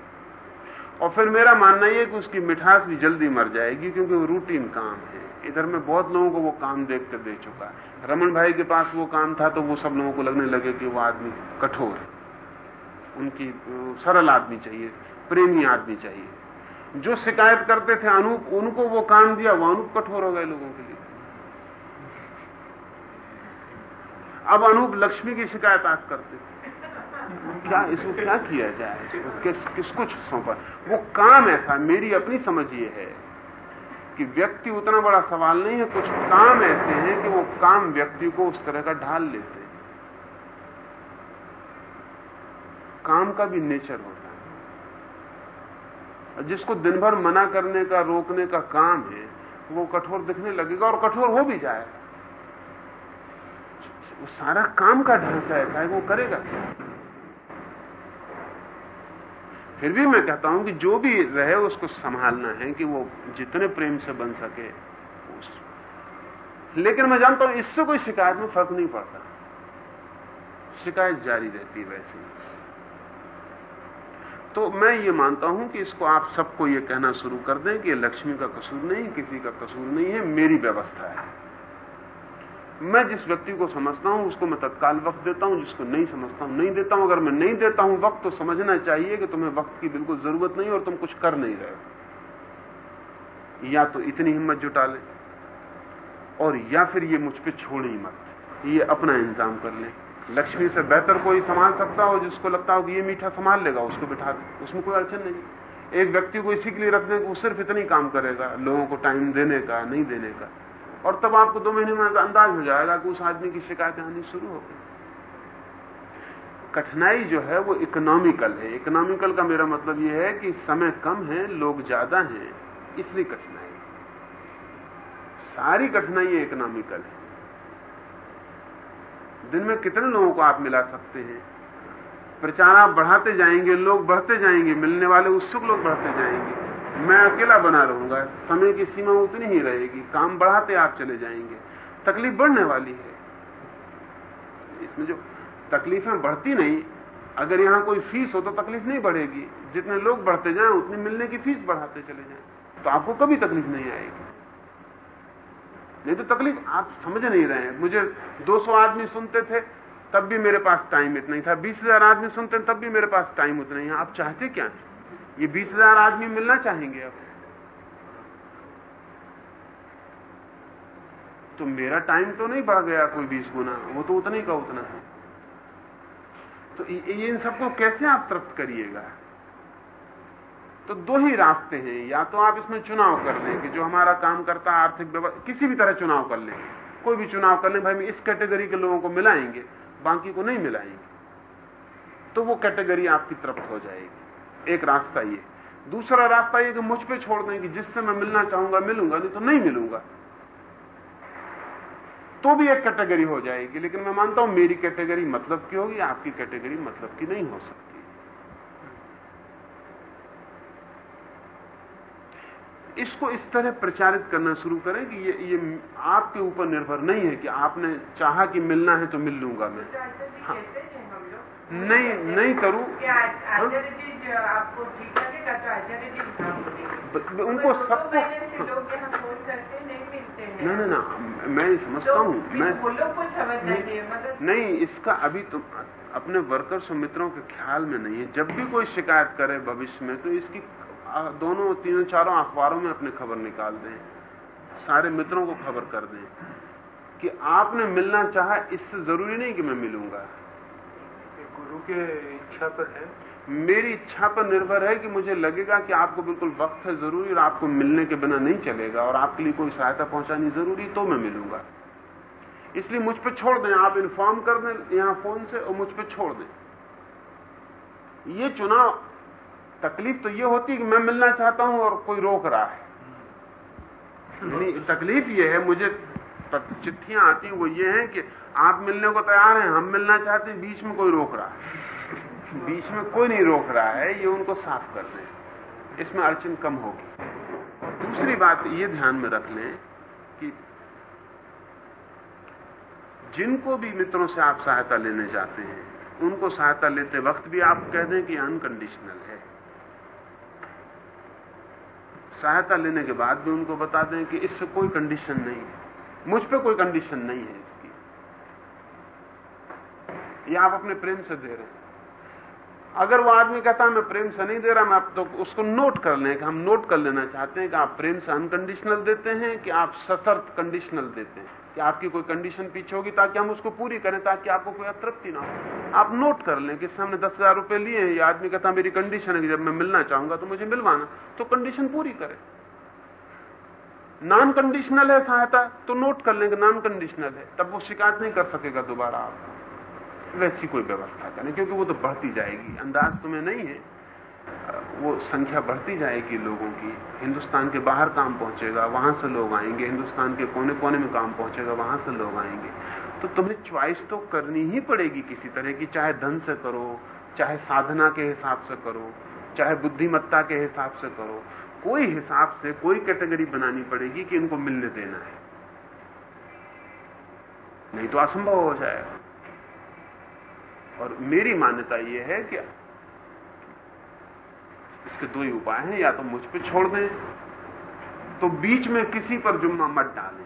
और फिर मेरा मानना यह कि उसकी मिठास भी जल्दी मर जाएगी, क्योंकि वो रूटीन काम है। इधर में बहुत लोगों को वो काम देख कर दे चुका। है रमन भाई के पास वो काम था तो वो सब लोगों को लगने लगे कि वो आदमी कठोर है। उनकी सरल आदमी चाहिए, प्रेमी आदमी चाहिए। जो शिकायत करते थे, अनूप, उनको वो काम दिया, वो अनूप कठोर हो गए लोगों के लिए। अब अनूप लक्ष्मी की शिकायत आप करते क्या इसको क्या किया जाए? इसको किस, किसको सौंपा? वो काम ऐसा मेरी अपनी समझ ये है कि व्यक्ति उतना बड़ा सवाल नहीं है, कुछ काम ऐसे हैं कि वो काम व्यक्ति को उस तरह का ढाल लेते हैं। काम का भी नेचर होता है। जिसको दिन भर मना करने का, रोकने का काम है, वो कठोर दिखने लगेगा और कठोर हो भी जाएगा। वो सारा काम का ढांचा ऐसा है वो करेगा। फिर भी मैं कहता हूँ कि जो भी रहे उसको संभालना है कि वो जितने प्रेम से बन सके उस। लेकिन मैं जानता हूँ इससे कोई शिकायत में फ़र्क नहीं पड़ता। शिकायत जारी रहती है वैसे तो मैं ये मानता हूँ कि इसको आप सबको ये कहना शुरू कर दें कि लक्ष्मी का कसूर नहीं, किसी का कसूर नहीं है, मेरी व्यवस्था है। मैं जिस व्यक्ति को समझता हूँ, उसको मैं तत्काल वक्त देता हूँ, जिसको नहीं समझता हूँ, नहीं देता हूँ। अगर मैं नहीं देता हूँ वक्त तो समझना चाहिए कि तुम्हें वक्त की बिल्कुल ज़रूरत नहीं और तुम कुछ कर नहीं रहे हो। या तो इतनी हिम्मत जुटा ले और या फिर ये मुझ पर छोड़ ही मत। ये अपना इंतज़ाम कर ले। लक्ष्मी से बेहतर कोई संभाल सकता हो जिसको लगता हो कि ये मीठा संभाल लेगा, उसको बिठा दे। उसमें कोई अड़चन नहीं। एक व्यक्ति को इसी के लिए रखने को सिर्फ़ इतनी काम करेगा, लोगों को टाइम देने का, नहीं देने का। और तब आपको दो महीने में अंदाज हो जाएगा कि उस आदमी की शिकायतें आनी शुरू हो गई। कठिनाई जो है वो इकोनॉमिकल है। इकोनॉमिकल का मेरा मतलब यह है कि समय कम है, लोग ज़्यादा हैं, इसलिए कठिनाई सारी कठिनाई इकोनॉमिकल है। दिन में कितने लोगों को आप मिला सकते हैं? प्रचार आप बढ़ाते जाएँगे, लोग बढ़ते जाएँगे, मिलने वाले उत्सुक लोग बढ़ते जाएँगे। मैं अकेला बना रहूँगा। समय की सीमा उतनी ही रहेगी। काम बढ़ाते आप चले जाएँगे। तकलीफ़ बढ़ने वाली है। इसमें जो तकलीफें बढ़ती नहीं, अगर यहाँ कोई फ़ीस हो तो तकलीफ़ नहीं बढ़ेगी। जितने लोग बढ़ते जाएँ, उतनी मिलने की फ़ीस बढ़ाते चले जाएँ। तो आपको कभी तकलीफ़ नहीं आएगी। नहीं तो तकलीफ़ आप समझ नहीं रहे हैं। मुझे 200 आदमी सुनते थे, तब भी मेरे पास टाइम इतना ही था। बीस हज़ार आदमी सुनते तब भी मेरे पास टाइम उतना ही है। आप चाहते क्या है? ये बीस हज़ार आदमी मिलना चाहेंगे अब। तो मेरा टाइम तो नहीं बढ़ गया कोई बीस गुना, वो तो उतना ही का उतना है। तो ये इन सबको कैसे आप तृप्त करिएगा? तो दो ही रास्ते हैं, या तो आप इसमें चुनाव कर लें कि जो हमारा काम करता है आर्थिक व्यवस्था किसी भी तरह चुनाव कर लें। कोई भी चुनाव कर लें, भाई हम इस कैटेगरी के लोगों को मिलाएँगे, बाकी को नहीं मिलाएँगे। तो वो कैटेगरी आपकी तृप्त हो जाएगी। एक रास्ता ये। दूसरा रास्ता ये कि मुझ पे छोड़ दें कि जिससे मैं मिलना चाहूँगा मिलूँगा नहीं तो नहीं मिलूँगा। तो भी एक कैटेगरी हो जाएगी लेकिन मैं मानता हूँ मेरी कैटेगरी मतलब की होगी आपकी कैटेगरी मतलब की नहीं हो सकती। इसको इस तरह प्रचारित करना शुरू करें कि ये ये आपके ऊपर निर्भर नहीं है कि आपने चाहा कि मिलना है तो मिल लूँगा मैं। हाँ। नहीं नहीं करूँ? आपको ठीक लगेगा तो आचार्य जी उनको सबको नहीं नहीं ना मैं समझता हूँ मैं नहीं इसका अभी तो अपने वर्कर्स और मित्रों के ख्याल में नहीं है। जब भी कोई शिकायत करे भविष्य में तो इसकी दोनों तीनों चारों अखबारों में अपनी खबर निकाल दें। सारे मित्रों को खबर कर दें कि आपने मिलना चाहा इससे ज़रूरी नहीं कि मैं मिलूँगा। गुरु के इच्छा पर है। मेरी इच्छा पर निर्भर है कि मुझे लगेगा कि आपको बिल्कुल वक्त है ज़रूरी और आपको मिलने के बिना नहीं चलेगा और आपके लिए कोई सहायता पहुंचानी ज़रूरी तो मैं मिलूँगा। इसलिए मुझ पर छोड़ दें, आप इन्फॉर्म कर दें यहाँ फ़ोन से और मुझ पर छोड़ दें। ये चुनाव, तकलीफ़ तो ये होती है कि मैं मिलना चाहता हूँ और कोई रोक रहा है। नहीं, तकलीफ़ ये है, मुझे चिट्ठियाँ आती वो ये है कि आप मिलने को तैयार हैं, हम मिलना चाहते हैं, बीच में कोई रोक रहा है। बीच में कोई नहीं रोक रहा है, ये उनको साफ़ कर दें। इसमें अड़चन कम होगी। दूसरी बात, ये ध्यान में रख लें कि जिनको भी मित्रों से आप सहायता लेने जाते हैं, उनको सहायता लेते वक्त भी आप कह दें कि अनकंडीशनल है। सहायता लेने के बाद भी उनको बता दें कि इससे कोई कंडीशन नहीं है। मुझ पर कोई कंडीशन नहीं है। ये आप अपने प्रेम से दे रहे हैं। अगर वो आदमी कहता है, मैं प्रेम से नहीं दे रहा, मैं तो उसको नोट कर लें कि हम नोट कर लेना चाहते हैं कि आप प्रेम से अनकंडीशनल देते हैं, कि आप सशर्त कंडीशनल देते हैं, कि आपकी कोई कंडीशन पीछे होगी ताकि हम उसको पूरी करें, ताकि आपको कोई अतृप्ति ना हो। आप नोट कर लें कि हमने दस हज़ार रुपए लिए हैं, ये आदमी कहता मेरी कंडीशन है कि जब मैं मिलना चाहूँगा तो मुझे मिलवाना। तो कंडीशन पूरी करें। नॉन कंडीशनल है सहायता तो नोट कर लेंगे नॉन कंडीशनल है। तब वो शिकायत नहीं कर सकेगा दोबारा आप वैसी कोई व्यवस्था करें क्योंकि वो तो बढ़ती जाएगी। अंदाज तुम्हें नहीं है। वो संख्या बढ़ती जाएगी लोगों की। हिंदुस्तान के बाहर काम पहुंचेगा, वहाँ से लोग आएँगे। हिंदुस्तान के कोने कोने में काम पहुंचेगा, वहाँ से लोग आएँगे। तो तुम्हें च्वाइस तो करनी ही पड़ेगी किसी तरह की, चाहे धन से करो, चाहे साधना के हिसाब से करो, चाहे बुद्धिमत्ता के हिसाब से करो। कोई हिसाब से, कोई कैटेगरी बनानी पड़ेगी कि इनको मिलने देना है। नहीं तो असंभव हो जाएगा। और मेरी मान्यता यह है कि इसके दो ही उपाय हैं, या तो मुझ पर छोड़ दें तो बीच में किसी पर जुम्मा मत डालें।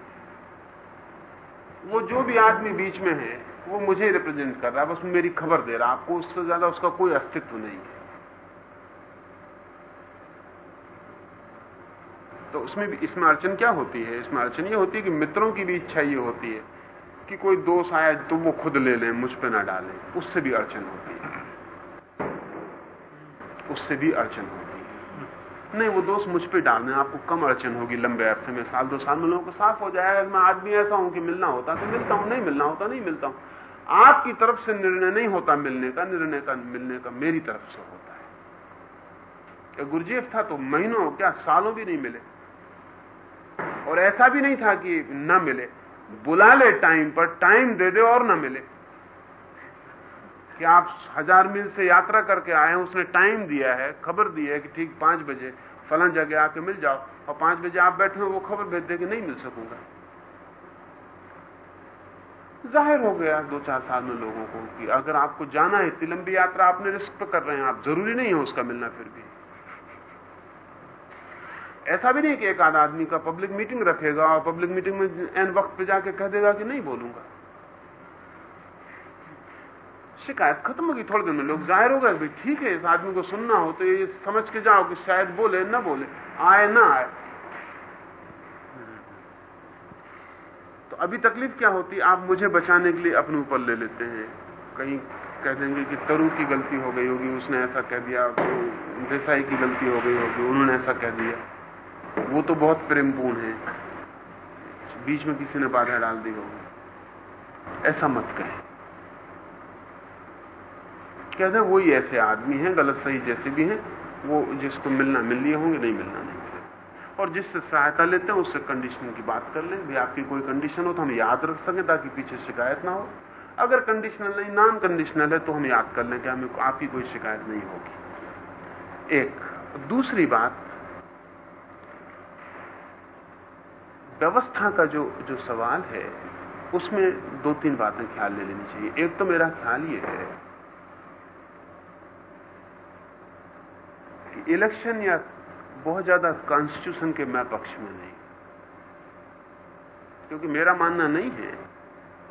वो जो भी आदमी बीच में है, वो मुझे रिप्रेजेंट कर रहा है, बस मेरी खबर दे रहा है। आपको उससे ज़्यादा उसका कोई अस्तित्व नहीं है। तो उसमें भी इसमें अड़चन क्या होती है? इसमें अड़चन ये होती है कि मित्रों की भी इच्छा ये होती है। कि कोई दोष आया तो वो खुद ले लें, मुझ पर ना डालें। उससे भी अड़चन होती है। उससे भी अड़चन होती है। नहीं, वो दोष मुझ पर डालने, आपको कम अड़चन होगी लंबे अरसे में, साल, दो साल में लोगों को साफ़ हो जाएगा मैं आदमी ऐसा हूँ कि मिलना होता तो मिलता हूँ, नहीं मिलना होता, नहीं मिलता हूँ। आपकी तरफ़ से निर्णय नहीं होता मिलने का, निर्णय का, मिलने का मेरी तरफ़ से होता है। गुरुजीफ था तो महीनों, क्या सालों भी नहीं मिले। और ऐसा भी नहीं था कि न मिले। बुला ले टाइम पर, टाइम दे दे और ना मिले। कि आप हज़ार मील से यात्रा करके आए हैं, उसने टाइम दिया है, खबर दी है कि ठीक पाँच बजे फलन जगह आके मिल जाओ, और पाँच बजे आप बैठे हो, वो खबर भेज दे कि नहीं मिल सकूँगा। ज़ाहिर हो गया दो चार साल में लोगों को कि अगर आपको जाना है, इतनी लंबी यात्रा आपने रिस्क पे कर रहे हैं, आप ज़रूरी नहीं है उसका मिलना फिर भी। ऐसा भी नहीं कि एक आध आदमी का पब्लिक मीटिंग रखेगा और पब्लिक मीटिंग में एन वक्त पे जाके कह देगा कि नहीं बोलूँगा। शिकायत खत्म होगी थोड़े दिन में, लोग ज़ाहिर हो गए भाई ठीक है, इस आदमी को सुनना हो तो ये समझ के जाओ कि शायद बोले, ना बोले, आए, ना आए। तो अभी तकलीफ़ क्या होती? आप मुझे बचाने के लिए अपने ऊपर ले लेते हैं। कहीं कह देंगे कि तरु की गलती हो गई होगी, उसने ऐसा कह दिया तो देसाई की गलती हो गई होगी, उन्होंने ऐसा कह दिया। वो तो बहुत प्रेमपूर्ण है। बीच में किसी ने बाधा डाल दी होगी ऐसा मत कहें कहते हैं, वही ऐसे आदमी हैं, गलत सही जैसे भी हैं। वो जिसको मिलना मिल लिए होंगे, नहीं मिलना नहीं और जिससे सहायता लेते हैं, उससे कंडीशन की बात कर लें। भी आपकी कोई कंडीशन हो तो हम याद रख सकें, ताकि पीछे शिकायत ना हो। अगर कंडीशनल नहीं नॉन कंडीशनल है तो हम याद कर लें कि हमें आपकी कोई शिकायत नहीं होगी। एक, दूसरी बात व्यवस्था का जो जो सवाल है, उसमें दो तीन बातें ख्याल ले लेनी चाहिए। एक तो मेरा ख्याल ये है कि इलेक्शन या बहुत ज़्यादा कॉन्स्टिट्यूशन के मैं पक्ष में नहीं। क्योंकि मेरा मानना नहीं है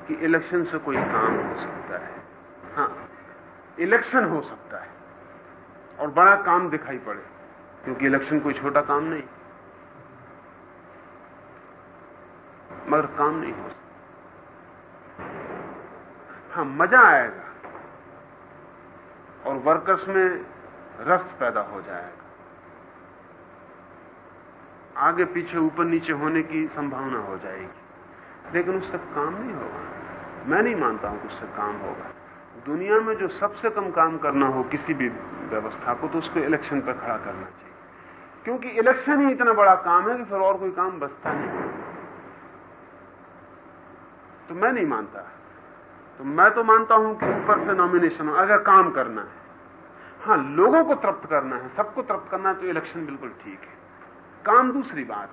कि इलेक्शन से कोई काम हो सकता है। हाँ, इलेक्शन हो सकता है और बड़ा काम दिखाई पड़े, क्योंकि इलेक्शन कोई छोटा काम नहीं। मगर काम नहीं हो सकता। हाँ, मज़ा आएगा और वर्कर्स में रस पैदा हो जाएगा। आगे पीछे ऊपर नीचे होने की संभावना हो जाएगी। लेकिन उससे काम नहीं होगा। मैं नहीं मानता हूँ कि उससे काम होगा। दुनिया में जो सबसे कम काम करना हो किसी भी व्यवस्था को तो उसको इलेक्शन पर खड़ा करना चाहिए। क्योंकि इलेक्शन ही इतना बड़ा काम है कि फिर और कोई काम बचता नहीं। तो मैं नहीं मानता। तो मैं तो मानता हूँ कि ऊपर से नॉमिनेशन हो अगर काम करना है। हाँ, लोगों को तृप्त करना है, सबको तृप्त करना है तो इलेक्शन बिल्कुल ठीक है। काम दूसरी बात,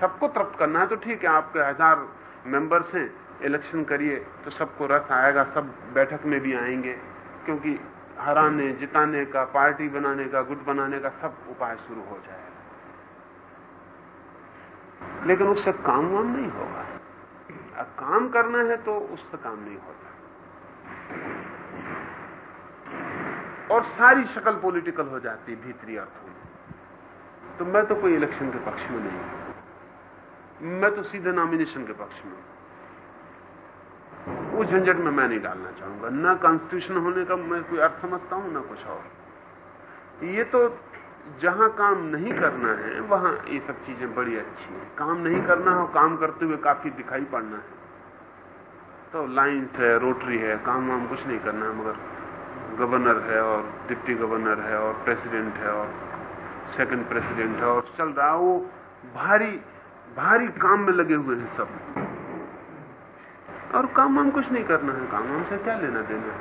सबको तृप्त करना है तो ठीक है, आपके हज़ार मेंबर्स हैं इलेक्शन करिए तो सबको रस आएगा, सब बैठक में भी आएँगे, क्योंकि हराने, जिताने का, पार्टी बनाने का, गुट बनाने का सब उपाय शुरू हो जाएगा। लेकिन उससे काम वाम नहीं होगा। अब काम करना है तो उससे काम नहीं होता। और सारी शक्ल पॉलिटिकल हो जाती भीतरी अर्थों में। तो मैं तो कोई इलेक्शन के पक्ष में नहीं हूँ। मैं तो सीधे नॉमिनेशन के पक्ष में हूँ। उस झंझट में मैं नहीं डालना चाहूँगा। ना कॉन्स्टिट्यूशन होने का मैं कोई अर्थ समझता हूँ, ना कुछ और। ये तो जहाँ काम नहीं करना है, वहाँ ये सब चीज़ें बड़ी अच्छी हैं। काम नहीं करना है, काम करते हुए काफ़ी दिखाई पड़ना है। तो लाइन्स है, रोटरी है, काम वाम कुछ नहीं करना है, मगर गवर्नर है और डिप्टी गवर्नर है और प्रेसिडेंट है और सेकंड प्रेसिडेंट है और चल रहा वो भारी भारी काम में लगे हुए हैं सब। और काम वाम कुछ नहीं करना है, काम वाम से क्या लेना देना है?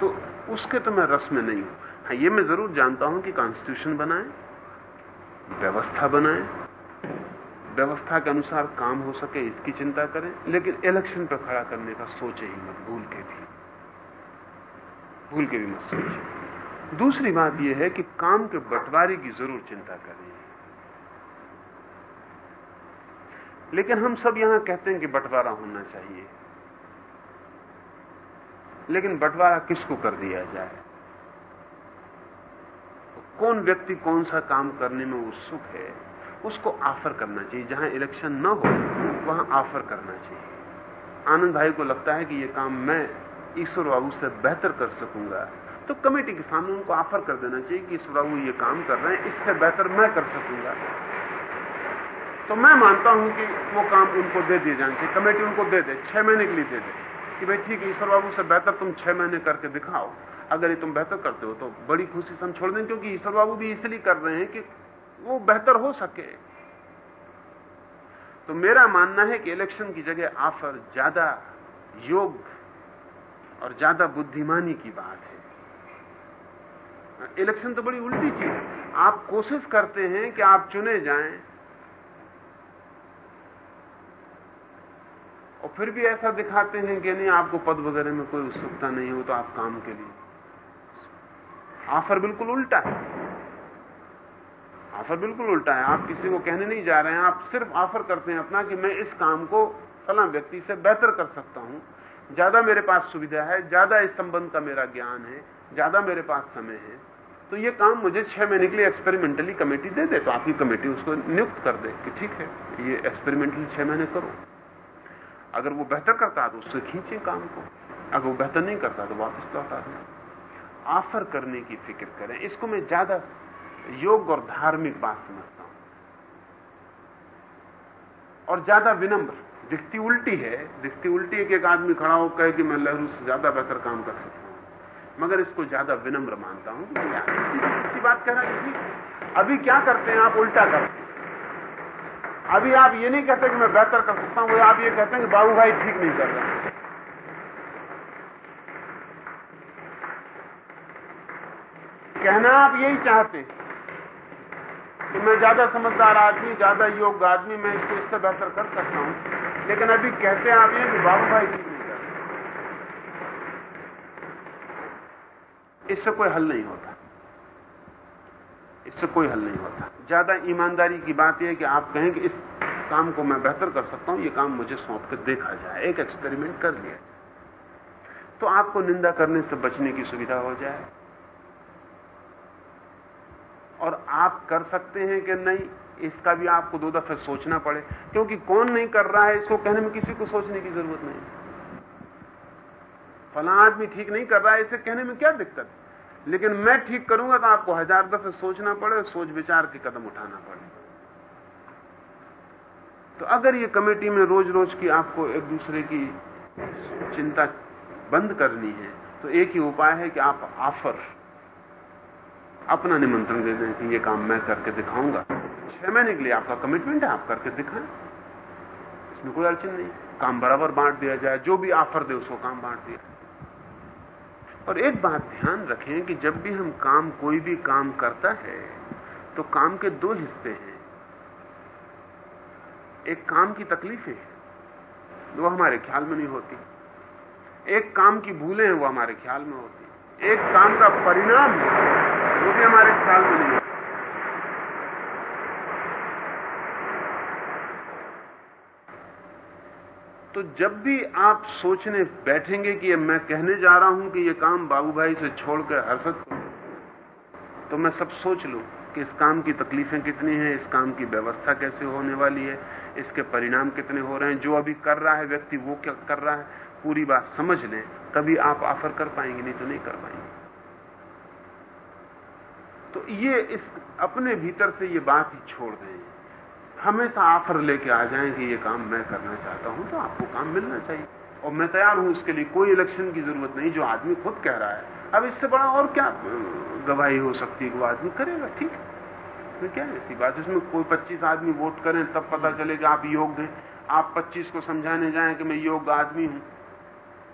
तो उसके तो मैं रस में नहीं हूँ। हाँ ये मैं ज़रूर जानता हूँ कि कॉन्स्टिट्यूशन बनाए, व्यवस्था बनाए, व्यवस्था के अनुसार काम हो सके, इसकी चिंता करें, लेकिन इलेक्शन पर खड़ा करने का सोचे ही मत, भूल के भी। भूल के भी मत सोचे। दूसरी बात यह है कि काम के बंटवारे की ज़रूर चिंता करें। लेकिन हम सब यहाँ कहते हैं कि बंटवारा होना चाहिए। लेकिन बंटवारा किसको कर दिया जाए? कौन व्यक्ति कौन सा काम करने में उत्सुक है, उसको ऑफ़र करना चाहिए। जहाँ इलेक्शन न हो, वहाँ ऑफ़र करना चाहिए। आनंद भाई को लगता है कि यह काम मैं ईश्वर बाबू से बेहतर कर सकूँगा। तो कमेटी के सामने उनको ऑफ़र कर देना चाहिए कि ईश्वर बाबू ये काम कर रहे हैं, इससे बेहतर मैं कर सकूँगा। तो मैं मानता हूँ कि वो काम उनको दे दिए जाने चाहिए। कमेटी उनको दे दे, छह महीने के लिए दे दे कि भाई ठीक है, ईश्वर बाबू से बेहतर तुम छह महीने करके दिखाओ। अगर ये तुम बेहतर करते हो तो बड़ी खुशी से हम छोड़ दें क्योंकि ईश्वर बाबू भी इसलिए कर रहे हैं कि वो बेहतर हो सके। तो मेरा मानना है कि इलेक्शन की जगह ऑफ़र ज़्यादा योग और ज़्यादा बुद्धिमानी की बात है। इलेक्शन तो बड़ी उल्टी चीज़ है। आप कोशिश करते हैं कि आप चुने जाएँ, और फिर भी ऐसा दिखाते हैं कि नहीं, आपको पद वगैरह में कोई उत्सुकता नहीं हो तो आप काम के लिए ऑफ़र बिल्कुल उल्टा है। ऑफ़र बिल्कुल उल्टा है। आप किसी को कहने नहीं जा रहे हैं। आप सिर्फ़ ऑफ़र करते हैं अपना कि मैं इस काम को फला व्यक्ति से बेहतर कर सकता हूँ। ज़्यादा मेरे पास सुविधा है, ज़्यादा इस संबंध का मेरा ज्ञान है, ज़्यादा मेरे पास समय है। तो ये काम मुझे छह महीने के लिए एक्सपेरिमेंटली कमेटी दे दे तो आपकी कमेटी उसको नियुक्त कर दे कि ठीक है, ये एक्सपेरिमेंटली छह महीने करो। अगर वो बेहतर करता है तो उससे खींचे काम को। अगर वो बेहतर नहीं करता तो वापस लौटा दें। ऑफ़र करने की फ़िक्र करें। इसको मैं ज़्यादा योग और धार्मिक बात समझता हूँ। और ज़्यादा विनम्र। दिखती उल्टी है। दिखती उल्टी है कि एक आदमी खड़ा हो, कहे कि मैं लहरू से ज़्यादा बेहतर काम कर सकता हूँ। मगर इसको ज़्यादा विनम्र मानता हूँ यार बात कह रहा है अभी क्या करते हैं आप? उल्टा करते हैं। अभी आप ये नहीं कहते कि मैं बेहतर कर सकता हूँ आप ये कहते हैं कि बाबू भाई ठीक नहीं कर रहे कहना आप यही चाहते हैं? कि मैं ज़्यादा समझदार आदमी, ज़्यादा योग्य आदमी, मैं इसको इससे बेहतर कर सकता हूँ। लेकिन अभी कहते हैं आप ये कि बाबू भाई ठीक नहीं कर इससे कोई हल नहीं होता। इससे कोई हल नहीं होता। ज़्यादा ईमानदारी की बात यह कि आप कहें कि इस काम को मैं बेहतर कर सकता हूँ यह काम मुझे सौंप कर देखा जाए, एक एक्सपेरिमेंट कर लिया जाए। तो आपको निंदा करने से बचने की सुविधा हो जाए। और आप कर सकते हैं कि नहीं, इसका भी आपको दो दफे सोचना पड़े। क्योंकि कौन नहीं कर रहा है, इसको कहने में किसी को सोचने की ज़रूरत नहीं। फला आदमी ठीक नहीं कर रहा है, इसे कहने में क्या दिक्कत? लेकिन मैं ठीक करूँगा तो आपको हज़ार दफे सोचना पड़े, सोच विचार के कदम उठाना पड़े। तो अगर ये कमेटी में रोज रोज की आपको एक दूसरे की चिंता बंद करनी है तो एक ही उपाय है कि आप ऑफ़र अपना निमंत्रण दे दें कि ये काम मैं करके दिखाऊँगा। छह महीने के लिए आपका कमिटमेंट है, आप करके दिखाएँ। इसमें कोई अड़चन नहीं। काम बराबर बांट दिया जाए, जो भी ऑफ़र दे, उसको काम बांट दिया और एक बात ध्यान रखें कि जब भी हम काम, कोई भी काम करता है तो काम के दो हिस्से हैं। एक काम की तकलीफें हैं वो हमारे ख्याल में नहीं होती। एक काम की भूलें हैं वो हमारे ख्याल में होती। एक काम का परिणाम वो भी हमारे ख्याल में नहीं तो जब भी आप सोचने बैठेंगे कि ये मैं कहने जा रहा हूँ कि ये काम बाबू भाई से छोड़कर हर्षद को तो मैं सब सोच लूँ कि इस काम की तकलीफें कितनी हैं, इस काम की व्यवस्था कैसे होने वाली है, इसके परिणाम कितने हो रहे हैं, जो अभी कर रहा है व्यक्ति वो क्या कर रहा है, पूरी बात समझ लें, तभी आप ऑफ़र कर पाएँगे, नहीं तो नहीं कर पाएँगे। तो ये इस अपने भीतर से ये बात ही छोड़ दें। हमेशा ऑफ़र लेके आ जाएँ कि ये काम मैं करना चाहता हूँ तो आपको काम मिलना चाहिए। और मैं तैयार हूँ इसके लिए, कोई इलेक्शन की ज़रूरत नहीं, जो आदमी खुद कह रहा है। अब इससे बड़ा और क्या गवाही हो सकती है कि वो आदमी करेगा? ठीक है। क्या ऐसी बात इसमें कोई 25 आदमी वोट करें, तब पता चले कि आप योग्य हैं। आप 25 को समझाने जाएँ कि मैं योग्य आदमी हूँ।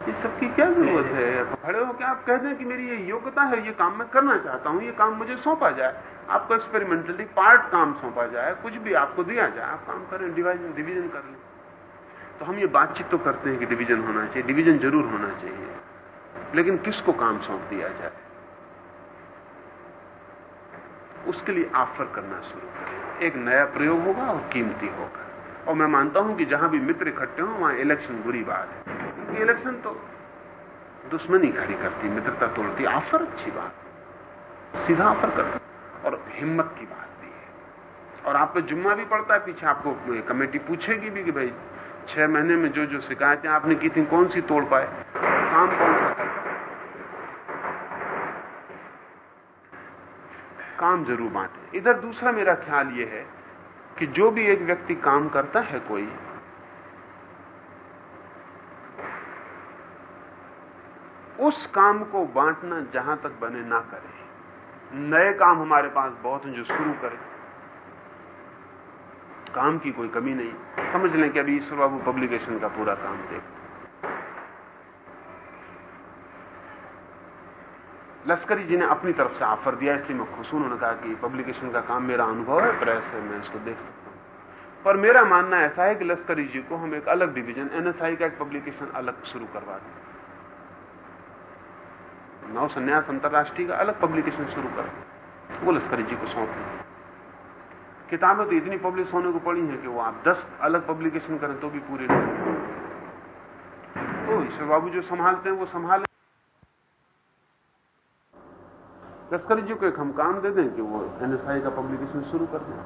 इस सब की क्या ज़रूरत है? खड़े होकर आप कह दें कि मेरी ये योग्यता है, ये काम मैं करना चाहता हूँ, ये काम मुझे सौंपा जाए। आपको एक्सपेरिमेंटली पार्ट काम सौंपा जाए, कुछ भी आपको दिया जाए, आप काम करें डिवाइजन डिवीज़न कर लें। तो हम ये बातचीत तो करते हैं कि डिवीज़न होना चाहिए डिवीज़न ज़रूर होना चाहिए। लेकिन किसको काम सौंप दिया जाए? उसके लिए ऑफ़र करना शुरू करें। एक नया प्रयोग होगा और कीमती होगा। और मैं मानता हूँ कि जहाँ भी मित्र इकट्ठे हों, वहाँ इलेक्शन बुरी बात है। क्योंकि इलेक्शन तो दुश्मनी खड़ी करती, मित्रता तोड़ती ऑफ़र अच्छी बात सीधा ऑफ़र करता, और हिम्मत की बात भी है। और आप पे जुम्मा भी पड़ता है, पीछे आपको कमेटी पूछेगी भी कि भाई, छह महीने में जो जो शिकायतें आपने की थी कौन सी तोड़ पाए? काम कौन सा कर काम ज़रूर बांटे। इधर दूसरा मेरा ख्याल यह है कि जो भी एक व्यक्ति काम करता है कोई, उस काम को बांटना जहाँ तक बने ना करें। नए काम हमारे पास बहुत हैं जो शुरू करें। काम की कोई कमी नहीं। समझ लें कि अभी ईश्वर बाबू पब्लिकेशन का पूरा काम देख लश्करी जी ने अपनी तरफ़ से ऑफ़र दिया, इसलिए मैं खुश हूँ। उन्होंने कहा कि पब्लिकेशन का काम मेरा अनुभव है, प्रेस है, मैं इसको देख सकता हूँ। पर मेरा मानना ऐसा है कि लश्करी जी को हम एक अलग डिवीज़न एनएसआई का एक पब्लिकेशन अलग शुरू करवा दें। नव संन्यास अंतर्राष्ट्रीय का अलग पब्लिकेशन शुरू कर। वो लश्करी जी को सौंप दें। किताबें तो इतनी पब्लिश होने को पड़ी हैं कि वो आप दस अलग पब्लिकेशन करें तो भी पूरी नहीं तो ईश्वर बाबू जो संभालते हैं, वो संभाले लश्करी जी को एक हम काम दे दें कि वो एनएसआई का पब्लिकेशन शुरू कर दें।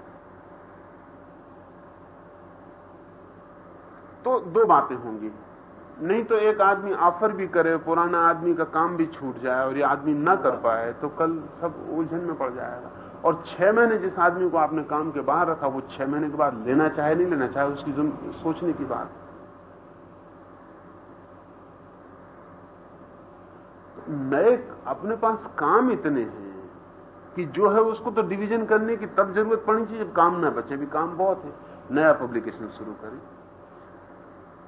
तो दो बातें होंगी। नहीं तो एक आदमी ऑफ़र भी करे, पुराना आदमी का काम भी छूट जाए और ये आदमी ना कर पाए तो कल सब उलझन में पड़ जाएगा। और छह महीने जिस आदमी को आपने काम के बाहर रखा, वो छह महीने के बाद लेना चाहे, नहीं लेना चाहे, उसकी सोचने की बात। तो नए अपने पास काम इतने हैं कि जो है उसको तो डिवीज़न करने की तब ज़रूरत पड़नी चाहिए जब काम ना बचे। भी काम बहुत है। नया पब्लिकेशन शुरू करें।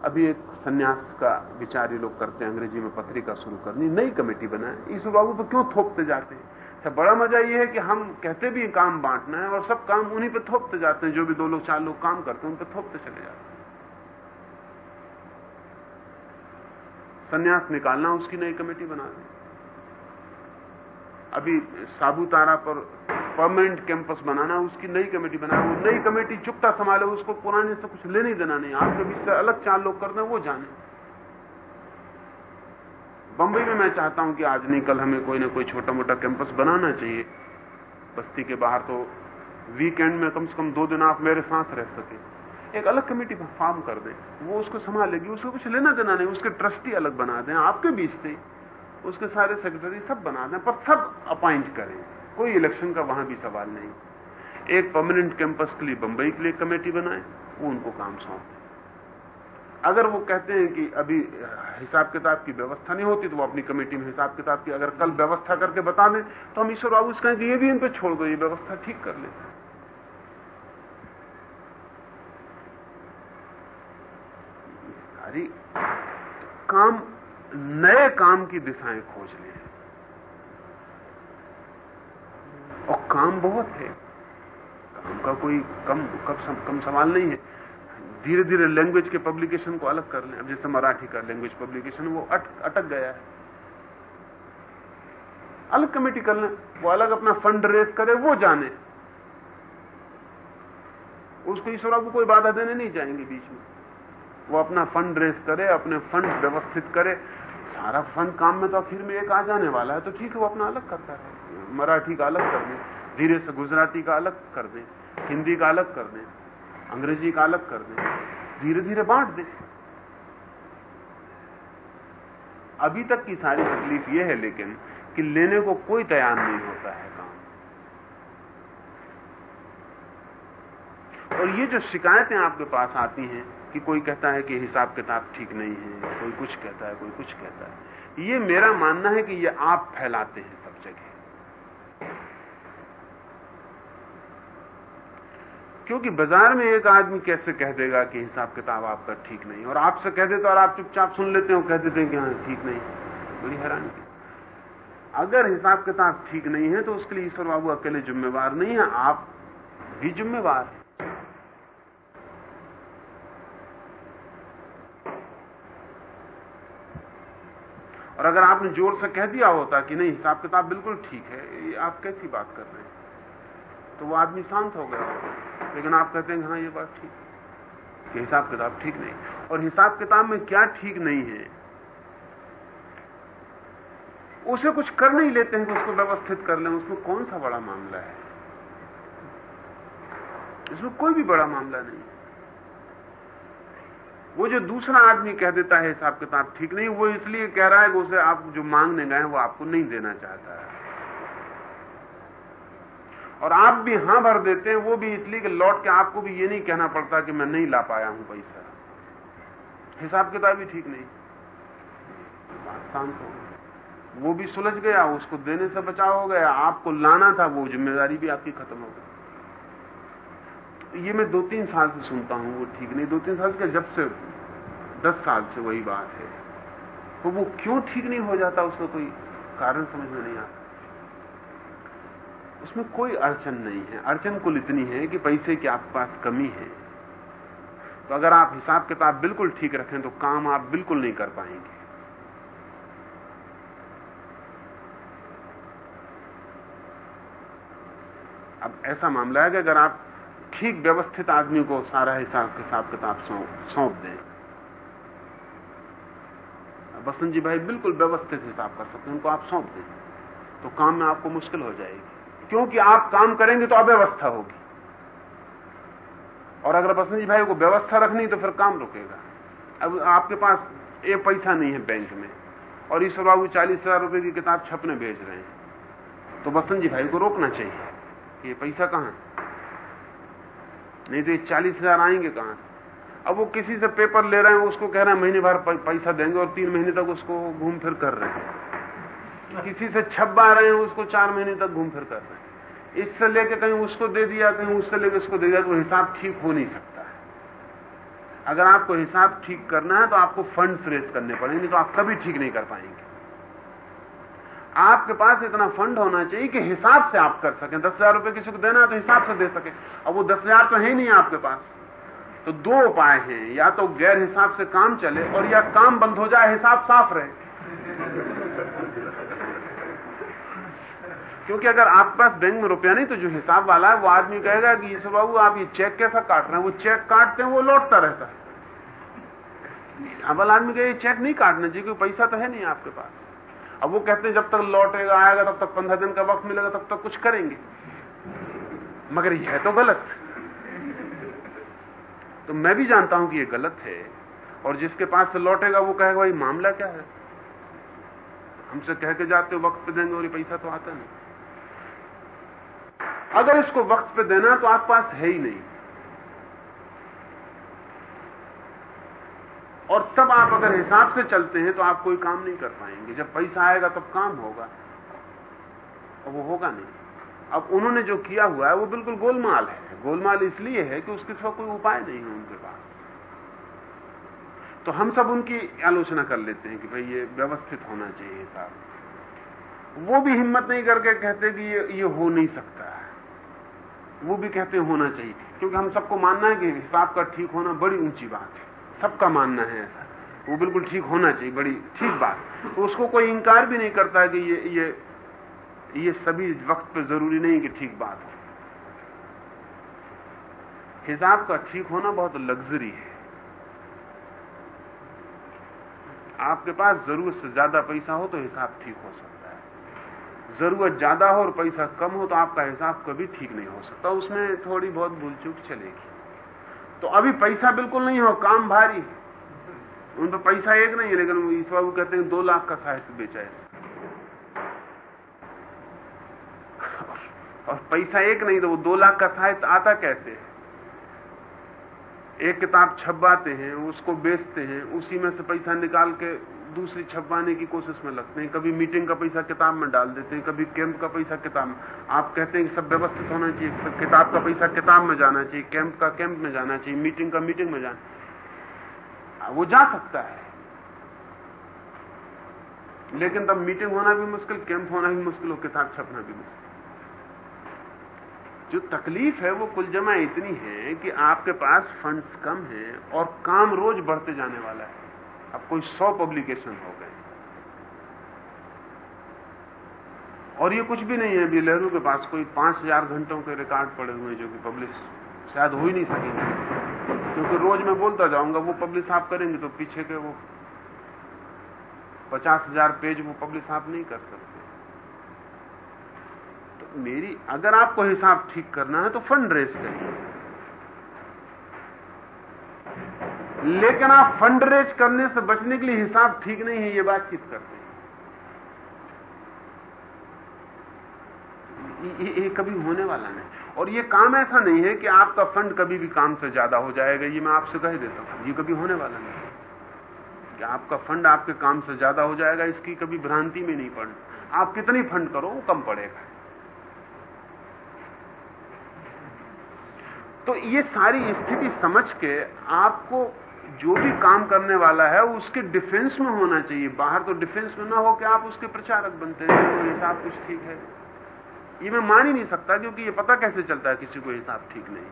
अभी एक सन्यास का विचार ये लोग करते हैं, अंग्रेज़ी में पत्रिका शुरू करनी, नई कमेटी बनाए। ईश्वर बाबू पर क्यों थोपते जाते हैं? तो बड़ा मज़ा ये है कि हम कहते भी काम बांटना है और सब काम उन्हीं पर थोपते जाते हैं। जो भी दो लोग, चार लोग काम करते हैं, उन पर थोपते चले जाते हैं। संन्यास निकालना उसकी नई कमेटी बना दें। अभी साबुतारा पर परमानेंट कैंपस बनाना, उसकी नई कमेटी बनाना वो नई कमेटी चुपता संभाले, उसको पुराने से कुछ लेने देना नहीं। आपके बीच से अलग चार लोग कर दें वो जाने। बंबई में मैं चाहता हूँ कि आज नहीं, कल हमें कोई ना कोई छोटा मोटा कैंपस बनाना चाहिए। बस्ती के बाहर तो वीकेंड में कम से कम दो दिन आप मेरे साथ रह सके। एक अलग कमेटी फॉर्म कर दें। वो उसको संभालेगी, उसको कुछ लेना देना नहीं, उसके ट्रस्टी अलग बना दें, आपके बीच से उसके सारे सेक्रेटरी सब बना दें, पर सब अपॉइंट करें। कोई इलेक्शन का वहाँ भी सवाल नहीं। एक परमानेंट कैंपस के लिए बंबई के लिए कमेटी बनाए, वो उनको काम सौंप अगर वो कहते हैं कि अभी हिसाब किताब की व्यवस्था नहीं होती तो वो अपनी कमेटी में हिसाब किताब की अगर कल व्यवस्था करके बता दें तो हम ईश्वर बाबू कहें कि ये भी इन पर छोड़ दो, ये व्यवस्था ठीक कर ले सारी काम नए काम की दिशाएँ खोज ले। और काम बहुत है। काम का कोई कम कम, कम सवाल नहीं है। धीरे धीरे लैंग्वेज के पब्लिकेशन को अलग कर लें। अब जैसे मराठी का लैंग्वेज पब्लिकेशन वो अट, अटक गया है। अलग कमेटी कर लें। वो अलग अपना फंड रेस करे वो जाने। उसको ईश्वर को कोई बाधा देने नहीं जाएँगे बीच में। वो अपना फंड रेस करे, अपने फंड व्यवस्थित करे। सारा फंड काम में तो आखिर में एक आ जाने वाला है तो ठीक है, वो अपना अलग करता है मराठी का अलग कर दें, धीरे से गुजराती का अलग कर दें, हिंदी का अलग कर दें, अंग्रेज़ी का अलग कर दें, धीरे धीरे बांट दें। अभी तक की सारी तकलीफ़ यह है, लेकिन कि लेने को कोई तैयार नहीं होता है काम। और ये जो शिकायतें आपके पास आती हैं कि कोई कहता है कि हिसाब किताब ठीक नहीं है, कोई कुछ कहता है, कोई कुछ कहता है। ये मेरा मानना है कि ये आप फैलाते हैं सब जगह। क्योंकि बाज़ार में एक आदमी कैसे कह देगा कि हिसाब किताब आपका ठीक नहीं और आपसे कह देते और आप चुपचाप सुन लेते हो कह देते हैं कि हाँ ठीक नहीं बड़ी हैरानी की अगर हिसाब किताब ठीक नहीं है तो उसके लिए ईश्वर बाबू अकेले जिम्मेवार नहीं है, आप भी जिम्मेवार हैं। और अगर आपने ज़ोर से कह दिया होता कि नहीं, हिसाब किताब बिल्कुल ठीक है, ये आप कैसी बात कर रहे हैं? तो वो आदमी शांत हो गया लेकिन आप कहते हैं हाँ ये बात ठीक कि हिसाब किताब ठीक नहीं। और हिसाब किताब में क्या ठीक नहीं है, उसे कुछ कर नहीं लेते हैं कि उसको व्यवस्थित कर लें। उसमें कौन सा बड़ा मामला है? इसमें कोई भी बड़ा मामला नहीं वो जो दूसरा आदमी कह देता है, हिसाब किताब ठीक नहीं, वो इसलिए कह रहा है कि उसे आप जो मांगने गए वो आपको नहीं देना चाहता है। और आप भी हाँ भर देते हैं, वो भी इसलिए कि लौट के आपको भी ये नहीं कहना पड़ता कि मैं नहीं ला पाया हूँ पैसा। हिसाब किताब भी ठीक नहीं। शांत हो वो भी सुलझ गया, उसको देने से बचाव हो गया, आपको लाना था, वो ज़िम्मेदारी भी आपकी खत्म हो गई। ये मैं दो तीन साल से सुनता हूँ, वो ठीक नहीं। दो तीन साल के जब से, दस साल से वही बात है। तो वो क्यों ठीक नहीं हो जाता, उसका कोई कारण समझ में नहीं आता। उसमें कोई अड़चन नहीं है। अड़चन कुल इतनी है कि पैसे की आपके पास कमी है। तो अगर आप हिसाब किताब बिल्कुल ठीक रखें तो काम आप बिल्कुल नहीं कर पाएँगे। अब ऐसा मामला है कि अगर आप ठीक व्यवस्थित आदमी को सारा हिसाब हिसाब किताब सौंप दें। बसंत जी भाई बिल्कुल व्यवस्थित हिसाब कर सकते हैं, उनको आप सौंप दें। तो काम में आपको मुश्किल हो जाएगी। क्योंकि आप काम करेंगे तो अव्यवस्था होगी। और अगर बसंत जी भाई को व्यवस्था रखनी तो फिर काम रुकेगा। अब आपके पास एक पैसा नहीं है बैंक में, और ईश्वर बाबू चालीस हज़ार रुपए की किताब छपने भेज रहे हैं। तो बसंत जी भाई को रोकना चाहिए कि ये पैसा कहाँ नहीं तो ये चालीस हज़ार आएँगे कहाँ से? अब वो किसी से पेपर ले रहे हैं उसको कह रहे हैं, महीने भर पैसा देंगे और तीन महीने तक उसको घूम फिर कर रहे हैं। किसी से छपा रहे हैं, उसको चार महीने तक घूम फिर कर रहे हैं। इससे लेके कहीं उसको दे दिया, कहीं उससे लेके उसको दे दिया तो हिसाब ठीक हो नहीं सकता है। अगर आपको हिसाब ठीक करना है तो आपको फंड रेस करने पड़ेंगे, नहीं तो आप कभी ठीक नहीं कर पाएँगे। आपके पास इतना फंड होना चाहिए कि हिसाब से आप कर सकें। दस हज़ार रुपए किसी को देना है तो हिसाब से दे सके। अब वो दस हज़ार तो है ही नहीं आपके पास। तो दो उपाय हैं। या तो गैर हिसाब से काम चले और या काम बंद हो जाए, हिसाब साफ़ रहे। क्योंकि अगर आपके पास बैंक में रुपया नहीं तो जो हिसाब वाला है, वो आदमी कहेगा कि ईश्वर बाबू, आप ये चेक कैसा काट रहे हैं? वो चेक काटते हैं, वो लौटता रहता है। हिसाब वाला आदमी कहे चेक नहीं काटना चाहिए, क्योंकि पैसा तो है नहीं आपके पास। अब वो कहते हैं, जब तक लौटेगा, आएगा, तब तक पंद्रह दिन का वक्त मिलेगा, तब तक कुछ करेंगे। मगर यह तो गलत। तो मैं भी जानता हूँ कि यह गलत है, और जिसके पास से लौटेगा, वो कहेगा, भाई, मामला क्या है? हमसे कह के जाते हो, वक्त पे देंगे, और ये पैसा तो आता नहीं। अगर इसको वक्त पे देना तो आपके पास है ही नहीं। और तब आप अगर हिसाब से चलते हैं तो आप कोई काम नहीं कर पाएँगे। जब पैसा आएगा तब काम होगा। और वो होगा नहीं। अब उन्होंने जो किया हुआ है, वो बिल्कुल गोलमाल है। गोलमाल इसलिए है कि उसके सिवा कोई उपाय नहीं है उनके पास। तो हम सब उनकी आलोचना कर लेते हैं कि भाई ये व्यवस्थित होना चाहिए हिसाब। वो भी हिम्मत नहीं करके कहते कि ये ये हो नहीं सकता वो भी कहते होना चाहिए। क्योंकि हम सबको मानना है कि हिसाब का ठीक होना बड़ी ऊँची बात है। सबका मानना है ऐसा। वो बिल्कुल ठीक होना चाहिए, बड़ी ठीक बात। तो उसको कोई इंकार भी नहीं करता कि ये ये ये सभी वक्त पर ज़रूरी नहीं कि ठीक बात हो। हिसाब का ठीक होना बहुत लग्जरी है। आपके पास ज़रूरत से ज़्यादा पैसा हो तो हिसाब ठीक हो सकता है। ज़रूरत ज़्यादा हो और पैसा कम हो तो आपका हिसाब कभी ठीक नहीं हो सकता। उसमें थोड़ी बहुत भूल चूक चलेगी। तो अभी पैसा बिल्कुल नहीं हो, काम भारी उन पर पैसा एक नहीं है, लेकिन इस बाबू कहते हैं दो लाख का साहित्य बेचा है। और पैसा एक नहीं तो वो दो लाख का साहित्य आता कैसे एक किताब छपवाते हैं, उसको बेचते हैं, उसी में से पैसा निकाल के दूसरी छपवाने की कोशिश में लगते हैं। कभी मीटिंग का पैसा किताब में डाल देते हैं, कभी कैंप का पैसा किताब में। आप कहते हैं कि सब व्यवस्थित होना चाहिए किताब का पैसा किताब में जाना चाहिए कैंप का कैंप में जाना चाहिए मीटिंग का मीटिंग में जाना वो जा सकता है। लेकिन तब मीटिंग होना भी मुश्किल कैंप होना भी मुश्किल हो किताब छपना भी मुश्किल। जो तकलीफ़ है वो कुल जमा इतनी है कि आपके पास फंड्स कम है और काम रोज बढ़ते जाने वाला है। अब कोई सौ पब्लिकेशन हो गए। और ये कुछ भी नहीं है, अभी लहरू के पास कोई पाँच हज़ार घंटों के रिकॉर्ड पड़े हुए हैं जो कि पब्लिश शायद हो ही नहीं सकेंगे। क्योंकि रोज मैं बोलता जाऊँगा, वो पब्लिश आप करेंगे तो पीछे के वो पचास हज़ार पेज वो पब्लिश आप नहीं कर सकते। तो मेरी, अगर आपको हिसाब ठीक करना है तो फंड रेस करिए। लेकिन आप फंड रेज करने से बचने के लिए हिसाब ठीक नहीं है ये बातचीत करते हैं ये, ये कभी होने वाला नहीं। और ये काम ऐसा नहीं है कि आपका फंड कभी भी काम से ज़्यादा हो जाएगा ये मैं आपसे कह देता हूँ। ये कभी होने वाला नहीं। कि आपका फंड आपके काम से ज़्यादा हो जाएगा इसकी कभी भ्रांति में नहीं पड़। आप कितनी फंड करो वो कम पड़ेगा। तो ये सारी स्थिति समझ के आपको जो भी काम करने वाला है, उसके डिफेंस में होना चाहिए। बाहर तो डिफेंस में ना हो कि आप उसके प्रचारक बनते हैं तो हिसाब कुछ ठीक है। ये मैं मान ही नहीं सकता, क्योंकि ये पता कैसे चलता है किसी को हिसाब ठीक नहीं।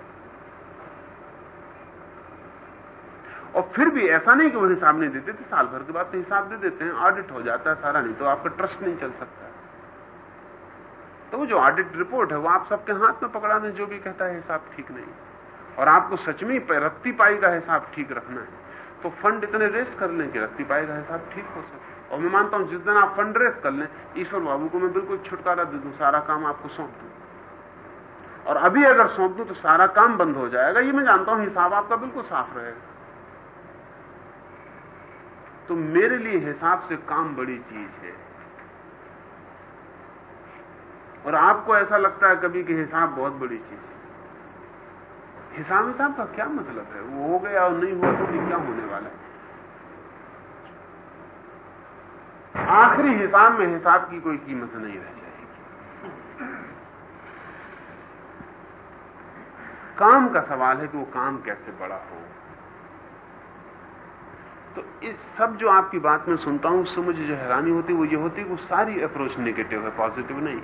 और फिर भी ऐसा नहीं कि वो हिसाब नहीं देते थे साल भर के बाद तो हिसाब दे देते हैं। ऑडिट हो जाता है सारा, नहीं तो आपका ट्रस्ट नहीं चल सकता। तो जो ऑडिट रिपोर्ट है, वो आप सबके हाथ में पकड़ा दें, जो भी कहता है हिसाब ठीक नहीं। और आपको सच में रत्ती पाई का हिसाब ठीक रखना है। तो फंड इतने रेस कर लें कि रत्ती पाई का हिसाब ठीक हो सके। और मैं मानता हूँ, जिस दिन आप फंड रेस कर लें, ईश्वर बाबू को मैं बिल्कुल छुटकारा दे दूँ, सारा काम आपको सौंप दूँ। और अभी अगर सौंप दूँ तो सारा काम बंद हो जाएगा। ये मैं जानता हूँ, हिसाब आपका बिल्कुल साफ़ रहेगा। तो मेरे लिए हिसाब से काम बड़ी चीज़ है। और आपको ऐसा लगता है कभी कि हिसाब बहुत बड़ी चीज़ है। हिसाब हिसाब का क्या मतलब है? वो हो गया और नहीं हुआ तो भी क्या होने वाला है? आखिरी हिसाब में हिसाब की कोई कीमत नहीं रह जाएगी। काम का सवाल है कि वो काम कैसे बड़ा हो? तो इस सब जो आपकी बात में सुनता हूँ, उससे मुझे जो हैरानी होती है, वो ये होती है कि वो सारी अप्रोच नेगेटिव है पॉजिटिव नहीं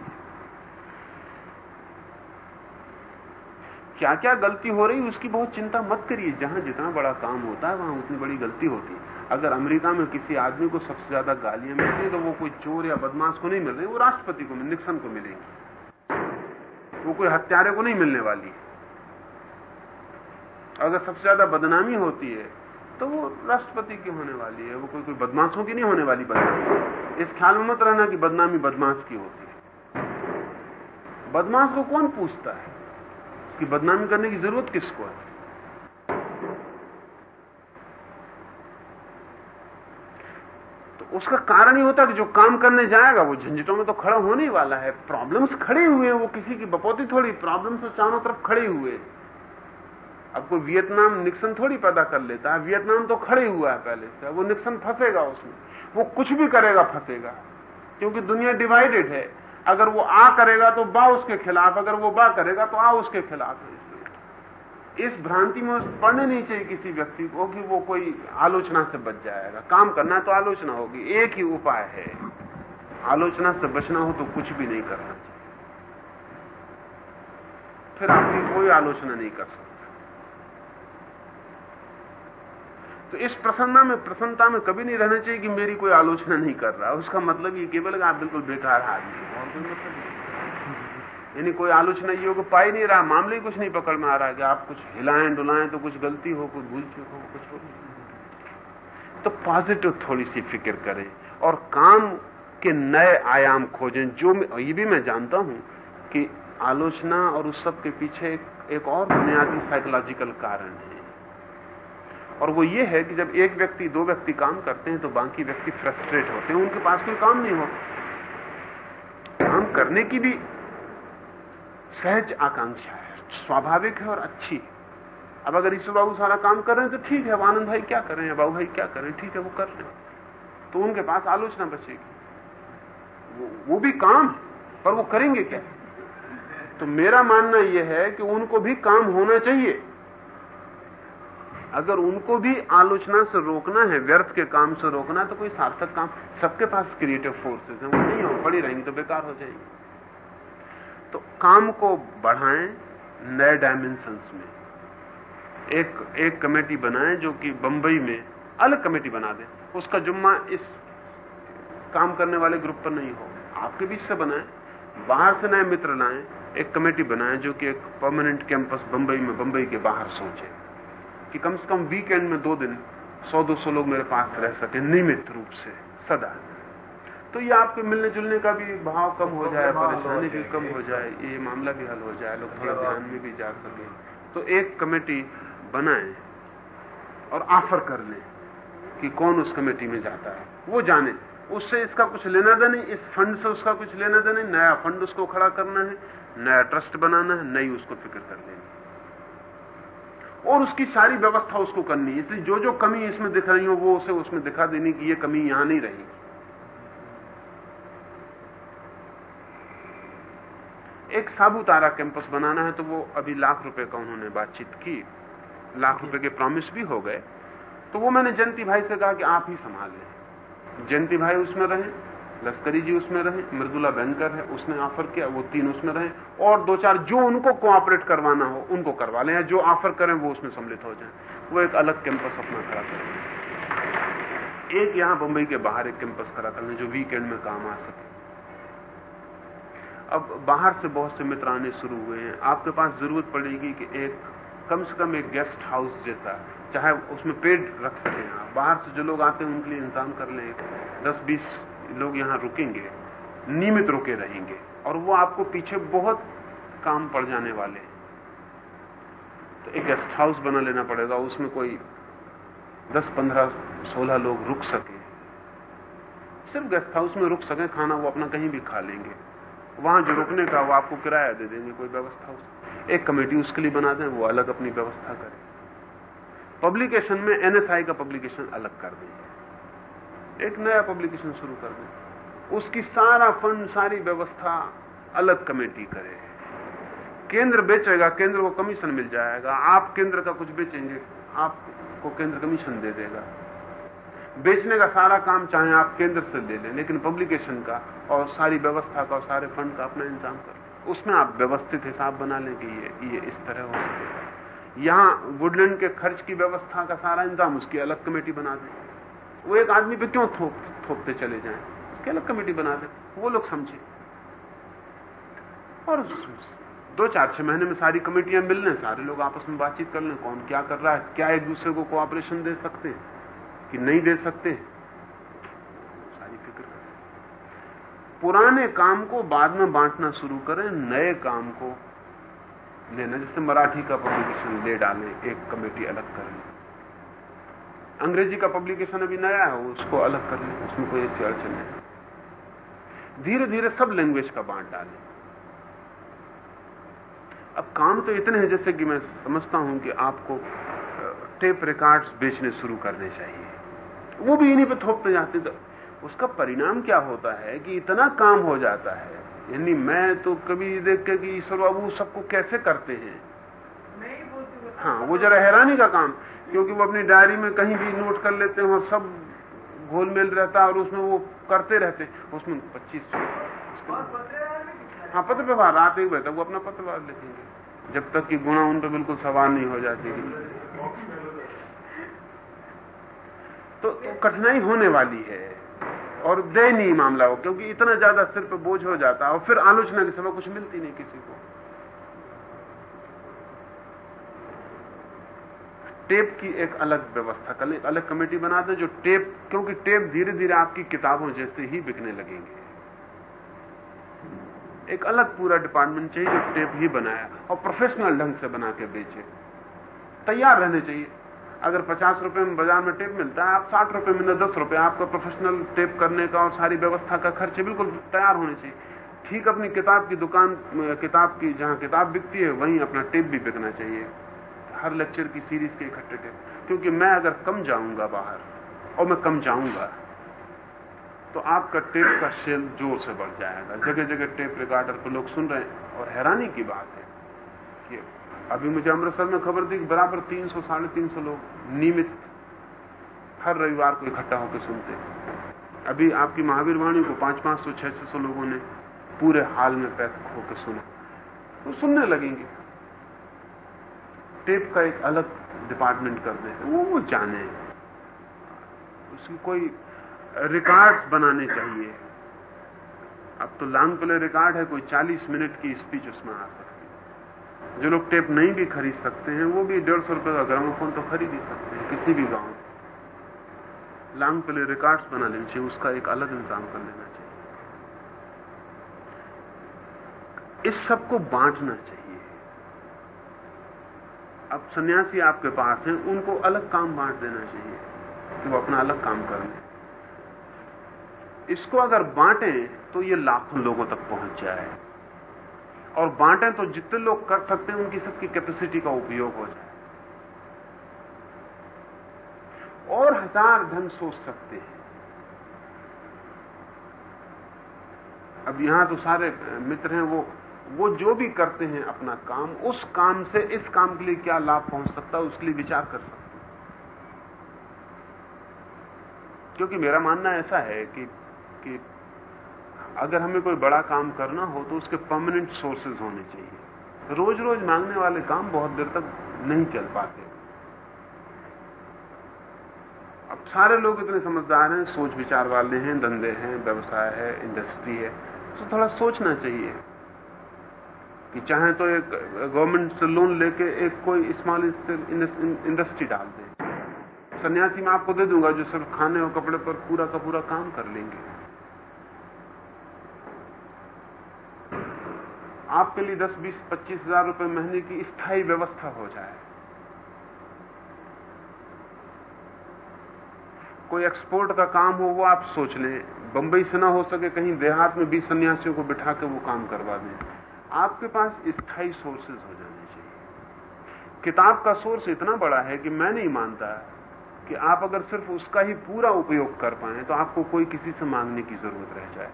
क्या क्या गलती हो रही, उसकी बहुत चिंता मत करिए। जहाँ जितना बड़ा काम होता है, वहाँ उतनी बड़ी गलती होती है। अगर अमेरिका में किसी आदमी को सबसे ज़्यादा गालियाँ मिलती है तो वो कोई चोर या बदमाश को नहीं मिल रही, वो राष्ट्रपति को, निक्सन को मिलेगी। वो कोई हत्यारे को नहीं मिलने वाली। अगर सबसे ज़्यादा बदनामी होती है तो वो राष्ट्रपति की होने वाली है। वो कोई कोई बदमाशों की नहीं होने वाली बदनामी। इस ख्याल में मत रहना कि बदनामी बदमाश की होती है। बदमाश को कौन पूछता है? उसकी बदनामी करने की ज़रूरत किसको है? तो उसका कारण ही होता है कि जो काम करने जाएगा, वो झंझटों में तो खड़ा होने ही वाला है। प्रॉब्लम्स खड़े हुए हैं, वो किसी की बपौती थोड़ी प्रॉब्लम्स तो चारों तरफ़ खड़े हुए। अब कोई वियतनाम निक्सन थोड़ी पैदा कर लेता है वियतनाम तो खड़े हुआ है पहले से, वो निक्सन फंसेगा उसमें। वो कुछ भी करेगा, फंसेगा। क्योंकि दुनिया डिवाइडेड है। अगर वो आ करेगा तो बा उसके खिलाफ, अगर वो बा करेगा तो आ उसके खिलाफ है इसलिए। इस भ्रांति में पढ़ने नहीं चाहिए किसी व्यक्ति को कि वो कोई आलोचना से बच जाएगा। काम करना तो आलोचना होगी, एक ही उपाय है। आलोचना से बचना हो तो कुछ भी नहीं करना चाहिए। फिर आपकी कोई आलोचना नहीं कर सकता। तो इस प्रसन्नता में प्रसन्नता में कभी नहीं रहना चाहिए कि मेरी कोई आलोचना नहीं कर रहा। उसका मतलब ये केवल आप बिल्कुल बेकार आदमी मतलब यानी कोई आलोचना योग पा ही नहीं रहा, मामले ही कुछ नहीं पकड़ में आ रहा कि आप कुछ हिलाएँ डुलाएँ तो कुछ गलती हो, कुछ भूल चुक हो, कुछ हो तो पॉजिटिव थोड़ी सी फ़िक्र करें और काम के नए आयाम खोजें, जो ये भी मैं जानता हूँ कि आलोचना और उस सब के पीछे एक और बुनियादी साइकोलॉजिकल कारण है। और वो ये है कि जब एक व्यक्ति दो व्यक्ति काम करते हैं तो बाकी व्यक्ति फ्रस्ट्रेट होते हैं उनके पास कोई काम नहीं होता काम करने की भी सहज आकांक्षा है स्वाभाविक है और अच्छी। है अब अगर ईश्वर बाबू सारा काम कर रहे हैं तो ठीक है आनंद भाई क्या कर हैं बाबू भाई क्या कर हैं ठीक है वो कर रहे हैं। तो उनके पास आलोचना बचेगी। वो, वो भी काम पर वो करेंगे क्या? तो मेरा मानना यह है कि उनको भी काम होना चाहिए। अगर उनको भी आलोचना से रोकना है, व्यर्थ के काम से रोकना तो कोई सार्थक काम सबके पास क्रिएटिव फोर्सेस हैं। वो नहीं हो, पड़ी रहेंगे तो बेकार हो जाएँगे। तो काम को बढ़ाएँ नए डायमेंशंस में। एक एक कमेटी बनाएँ जो कि बंबई में अलग कमेटी बना दें। उसका जुम्मा इस काम करने वाले ग्रुप पर नहीं हो। आपके बीच से बनाएँ, बाहर से नए मित्र लाएँ, एक कमेटी बनाएँ जो कि एक परमानेंट कैंपस बंबई में, बंबई के बाहर सोचे। कि कम से कम वीकेंड में दो दिन सौ दो सौ लोग मेरे पास रह सके नियमित रूप से सदा। तो ये आपके मिलने जुलने का भी भाव कम हो जाए परेशानी भी कम हो जाए ये मामला भी हल हो जाए लोग थोड़ा ध्यान में भी जा सके। तो एक कमेटी बनाए और ऑफ़र कर ले कि कौन उस कमेटी में जाता है। वो जाने। उससे इसका कुछ लेना देना नहीं इस फंड से उसका कुछ लेना देना नहीं नया फंड उसको खड़ा करना है नया ट्रस्ट बनाना है नई उसको फ़िक्र कर लेनी और उसकी सारी व्यवस्था उसको करनी है। इसलिए जो जो कमी इसमें दिख रही हो वो उसे उसमें दिखा देनी कि ये कमी यहाँ नहीं रहेगी एक साबुतारा कैंपस बनाना है तो वो अभी लाख रुपए का उन्होंने बातचीत की। लाख रुपए के प्रॉमिस भी हो गए। तो वो मैंने जयंती भाई से कहा कि आप ही संभाल। लें जयंती भाई उसमें रहे। लश्करी जी उसमें रहे, मृदुला बैंकर है, उसने ऑफ़र किया, वो तीन उसमें रहे, और दो चार जो उनको कोऑपरेट करवाना हो, उनको करवा लें जो ऑफ़र करें, वो उसमें सम्मिलित हो जाए। वो एक अलग कैंपस अपना खड़ा करें एक यहाँ बंबई के बाहर एक कैंपस खड़ा कर लें जो वीकेंड में काम आ सके। अब बाहर से बहुत से मित्र आने शुरू हुए हैं। आपके पास ज़रूरत पड़ेगी कि एक, कम से कम एक गेस्ट हाउस जैसा, चाहे उसमें पेड रख सकें आप। बाहर से जो लोग आते हैं, उनके लिए इंतज़ाम कर लें। दस, बीस लोग यहाँ रुकेंगे, नियमित रुके रहेंगे, और वो आपको पीछे बहुत काम पड़ जाने वाले। हैं तो एक गेस्ट हाउस बना लेना पड़ेगा, उसमें कोई 10 15 16 लोग रुक सके। सिर्फ़ गेस्ट हाउस में रुक सके, खाना वो अपना कहीं भी खा लेंगे। वहाँ जो रुकने का, वो आपको किराया दे देंगे, कोई व्यवस्था एक कमेटी उसके लिए बना दें, वो अलग अपनी व्यवस्था करे। पब्लिकेशन में एनएसआई का पब्लिकेशन अलग कर दें एक नया पब्लिकेशन शुरू कर दें। उसकी सारा फंड सारी व्यवस्था अलग कमेटी करे। केंद्र बेचेगा, केंद्र को कमीशन मिल जाएगा। आप केंद्र का कुछ बेचेंगे, आपको केंद्र कमीशन दे देगा। बेचने का सारा काम चाहे आप केंद्र से ले लें, लेकिन पब्लिकेशन का और सारी व्यवस्था का और सारे फंड का अपना इंतज़ाम कर उसमें आप व्यवस्थित हिसाब बना लें कि ये ये इस तरह हो सकेगा यहाँ वुडलैंड के खर्च की व्यवस्था का सारा इंतज़ाम, उसकी अलग कमेटी बना दें। वो एक आदमी पे क्यों थोप, थोपते चले जाएँ? उसकी अलग कमेटी बना दे। वो लोग समझे। और दो चार छह महीने में सारी कमेटियाँ मिल लें, सारे लोग आपस में बातचीत कर लें, कौन क्या कर रहा है, क्या एक दूसरे को कोऑपरेशन दे सकते हैं, कि नहीं दे सकते सारी फ़िक्र करें। पुराने काम को बाद में बांटना शुरू करें, नए काम को लेना। जैसे मराठी का पब्लिकेशन ले डालें, एक कमेटी अलग करें अंग्रेज़ी का पब्लिकेशन अभी नया है उसको अलग कर लें उसमें कोई ऐसी अड़चन नहीं। धीरे धीरे सब लैंग्वेज का बांट डालें। अब काम तो इतने हैं जैसे कि मैं समझता हूँ कि आपको टेप रिकॉर्ड्स बेचने शुरू करने चाहिए। वो भी इन्हीं पे थोपते जाते तो उसका परिणाम क्या होता है कि इतना काम हो जाता है। यानी मैं तो कभी देख के कि ईश्वर बाबू सबको कैसे करते हैं हाँ वो जरा हैरानी का काम। क्योंकि वो अपनी डायरी में कहीं भी नोट कर लेते हैं और सब घोलमेल रहता है और उसमें वो करते रहते उसमें पच्चीस हाँ पत्र व्यवहार रात एक तक वो अपना पत्र व्यवहार लिखेंगे। जब तक कि गुणा उन पर बिल्कुल सवार नहीं हो जाती तो, तो कठिनाई होने वाली है और दयनीय मामला हो क्योंकि इतना ज़्यादा सिर पर बोझ हो जाता है और फिर आलोचना के समय कुछ मिलती नहीं किसी को। टेप की एक अलग व्यवस्था कर एक अलग कमेटी बना दें जो टेप, क्योंकि टेप धीरे धीरे आपकी किताबों जैसे ही बिकने लगेंगे। एक अलग पूरा डिपार्टमेंट चाहिए जो टेप ही बनाया और प्रोफेशनल ढंग से बना के बेचे। तैयार रहने चाहिए। अगर पचास रुपए में बाज़ार में टेप मिलता है, आप साठ रुपए में दस रुपए, आपका प्रोफेशनल टेप करने का और सारी व्यवस्था का खर्च बिल्कुल तैयार होने चाहिए। ठीक अपनी किताब की दुकान, किताब की जहाँ किताब बिकती है, वहीं अपना टेप भी बिकना चाहिए। हर लेक्चर की सीरीज़ के इकट्ठे टेप क्योंकि मैं अगर कम जाऊँगा बाहर, और मैं कम जाऊँगा तो आपका टेप का सेल ज़ोर से बढ़ जाएगा। जगह जगह टेप रिकॉर्डर को लोग सुन रहे हैं, और हैरानी की बात है कि अभी मुझे अमृतसर में खबर दी कि बराबर 300 साढ़े तीन सौ लोग नियमित हर रविवार को इकट्ठा होकर सुनते हैं। अभी आपकी महावीर वाणी को पाँच पाँच सौ, छह सौ लोगों ने पूरे हाल में पैक होकर सुना। तो सुनने लगेंगे। टेप का एक अलग डिपार्टमेंट कर दे। वो वो जाने। उसकी कोई रिकॉर्ड्स बनाने चाहिए। अब तो लॉन्ग प्ले रिकॉर्ड है, कोई 40 मिनट की स्पीच उसमें आ सकती है। जो लोग टेप नहीं भी खरीद सकते हैं, वो भी डेढ़ सौ रुपए का ग्रामोफोन तो खरीद ही सकते हैं, किसी भी गाँव। लॉन्ग प्ले रिकॉर्ड्स बना लेना चाहिए, उसका एक अलग इंतज़ाम कर लेना चाहिए। इस सबको बांटना चाहिए। अब सन्यासी आपके पास हैं, उनको अलग काम बांट देना चाहिए कि वो अपना अलग काम कर लें। इसको अगर बांटें तो ये लाखों लोगों तक पहुँच जाए। और बांटें तो जितने लोग कर सकते हैं, उनकी सबकी कैपेसिटी का उपयोग हो जाए। और हज़ार धन सोच सकते हैं। अब यहाँ तो सारे मित्र हैं, वो वो जो भी करते हैं अपना काम, उस काम से, इस काम के लिए क्या लाभ पहुँच सकता है, उसके लिए विचार कर सकते हैं। क्योंकि मेरा मानना ऐसा है कि कि अगर हमें कोई बड़ा काम करना हो तो उसके परमानेंट सोर्सेज होने चाहिए। रोज रोज मांगने वाले काम बहुत देर तक नहीं चल पाते। अब सारे लोग इतने समझदार हैं सोच विचार वाले हैं, धंधे हैं, व्यवसाय है इंडस्ट्री है तो थोड़ा सोचना चाहिए। कि चाहे तो एक गवर्नमेंट से लोन लेके एक कोई स्मॉल इंडस्ट्री डाल दे। सन्यासी मैं आपको दे दूँगा जो सिर्फ़ खाने और कपड़े पर पूरा का पूरा काम कर लेंगे। आपके लिए 10, 20, पच्चीस हज़ार रुपए महीने की स्थायी व्यवस्था हो जाए। कोई एक्सपोर्ट का काम हो वो आप सोच लें। बंबई से ना हो सके कहीं देहात में बीस सन्यासियों को बिठा के वो काम करवा दें। आपके पास स्थायी सोर्सेज हो जाने चाहिए। किताब का सोर्स इतना बड़ा है कि मैं नहीं मानता कि आप अगर सिर्फ़ उसका ही पूरा उपयोग कर पाए तो आपको कोई किसी से मांगने की ज़रूरत रह जाए।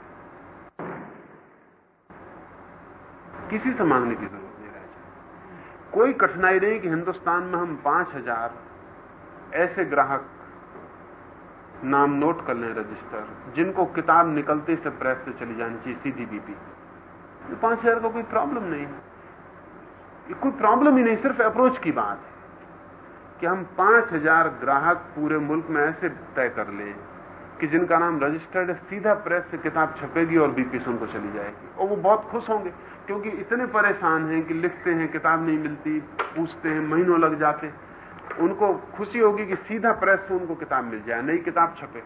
किसी से मांगने की ज़रूरत नहीं रह जाए। कोई कठिनाई नहीं कि हिंदुस्तान में हम पाँच हज़ार ऐसे ग्राहक नाम नोट कर लें रजिस्टर, जिनको किताब निकलते से प्रेस से चली जानी चाहिए, सीधी बीपी। पाँच हज़ार का कोई प्रॉब्लम नहीं है। कोई प्रॉब्लम ही नहीं, सिर्फ़ अप्रोच की बात है कि हम पाँच हज़ार ग्राहक पूरे मुल्क में ऐसे तय कर लें कि जिनका नाम रजिस्टर्ड है, सीधा प्रेस से किताब छपेगी और बीपी से उनको चली जाएगी। और वो बहुत खुश होंगे, क्योंकि इतने परेशान हैं कि लिखते हैं, किताब नहीं मिलती, पूछते हैं, महीनों लग जाते उनको खुशी होगी कि सीधा प्रेस से उनको किताब मिल जाए, नई किताब छपे।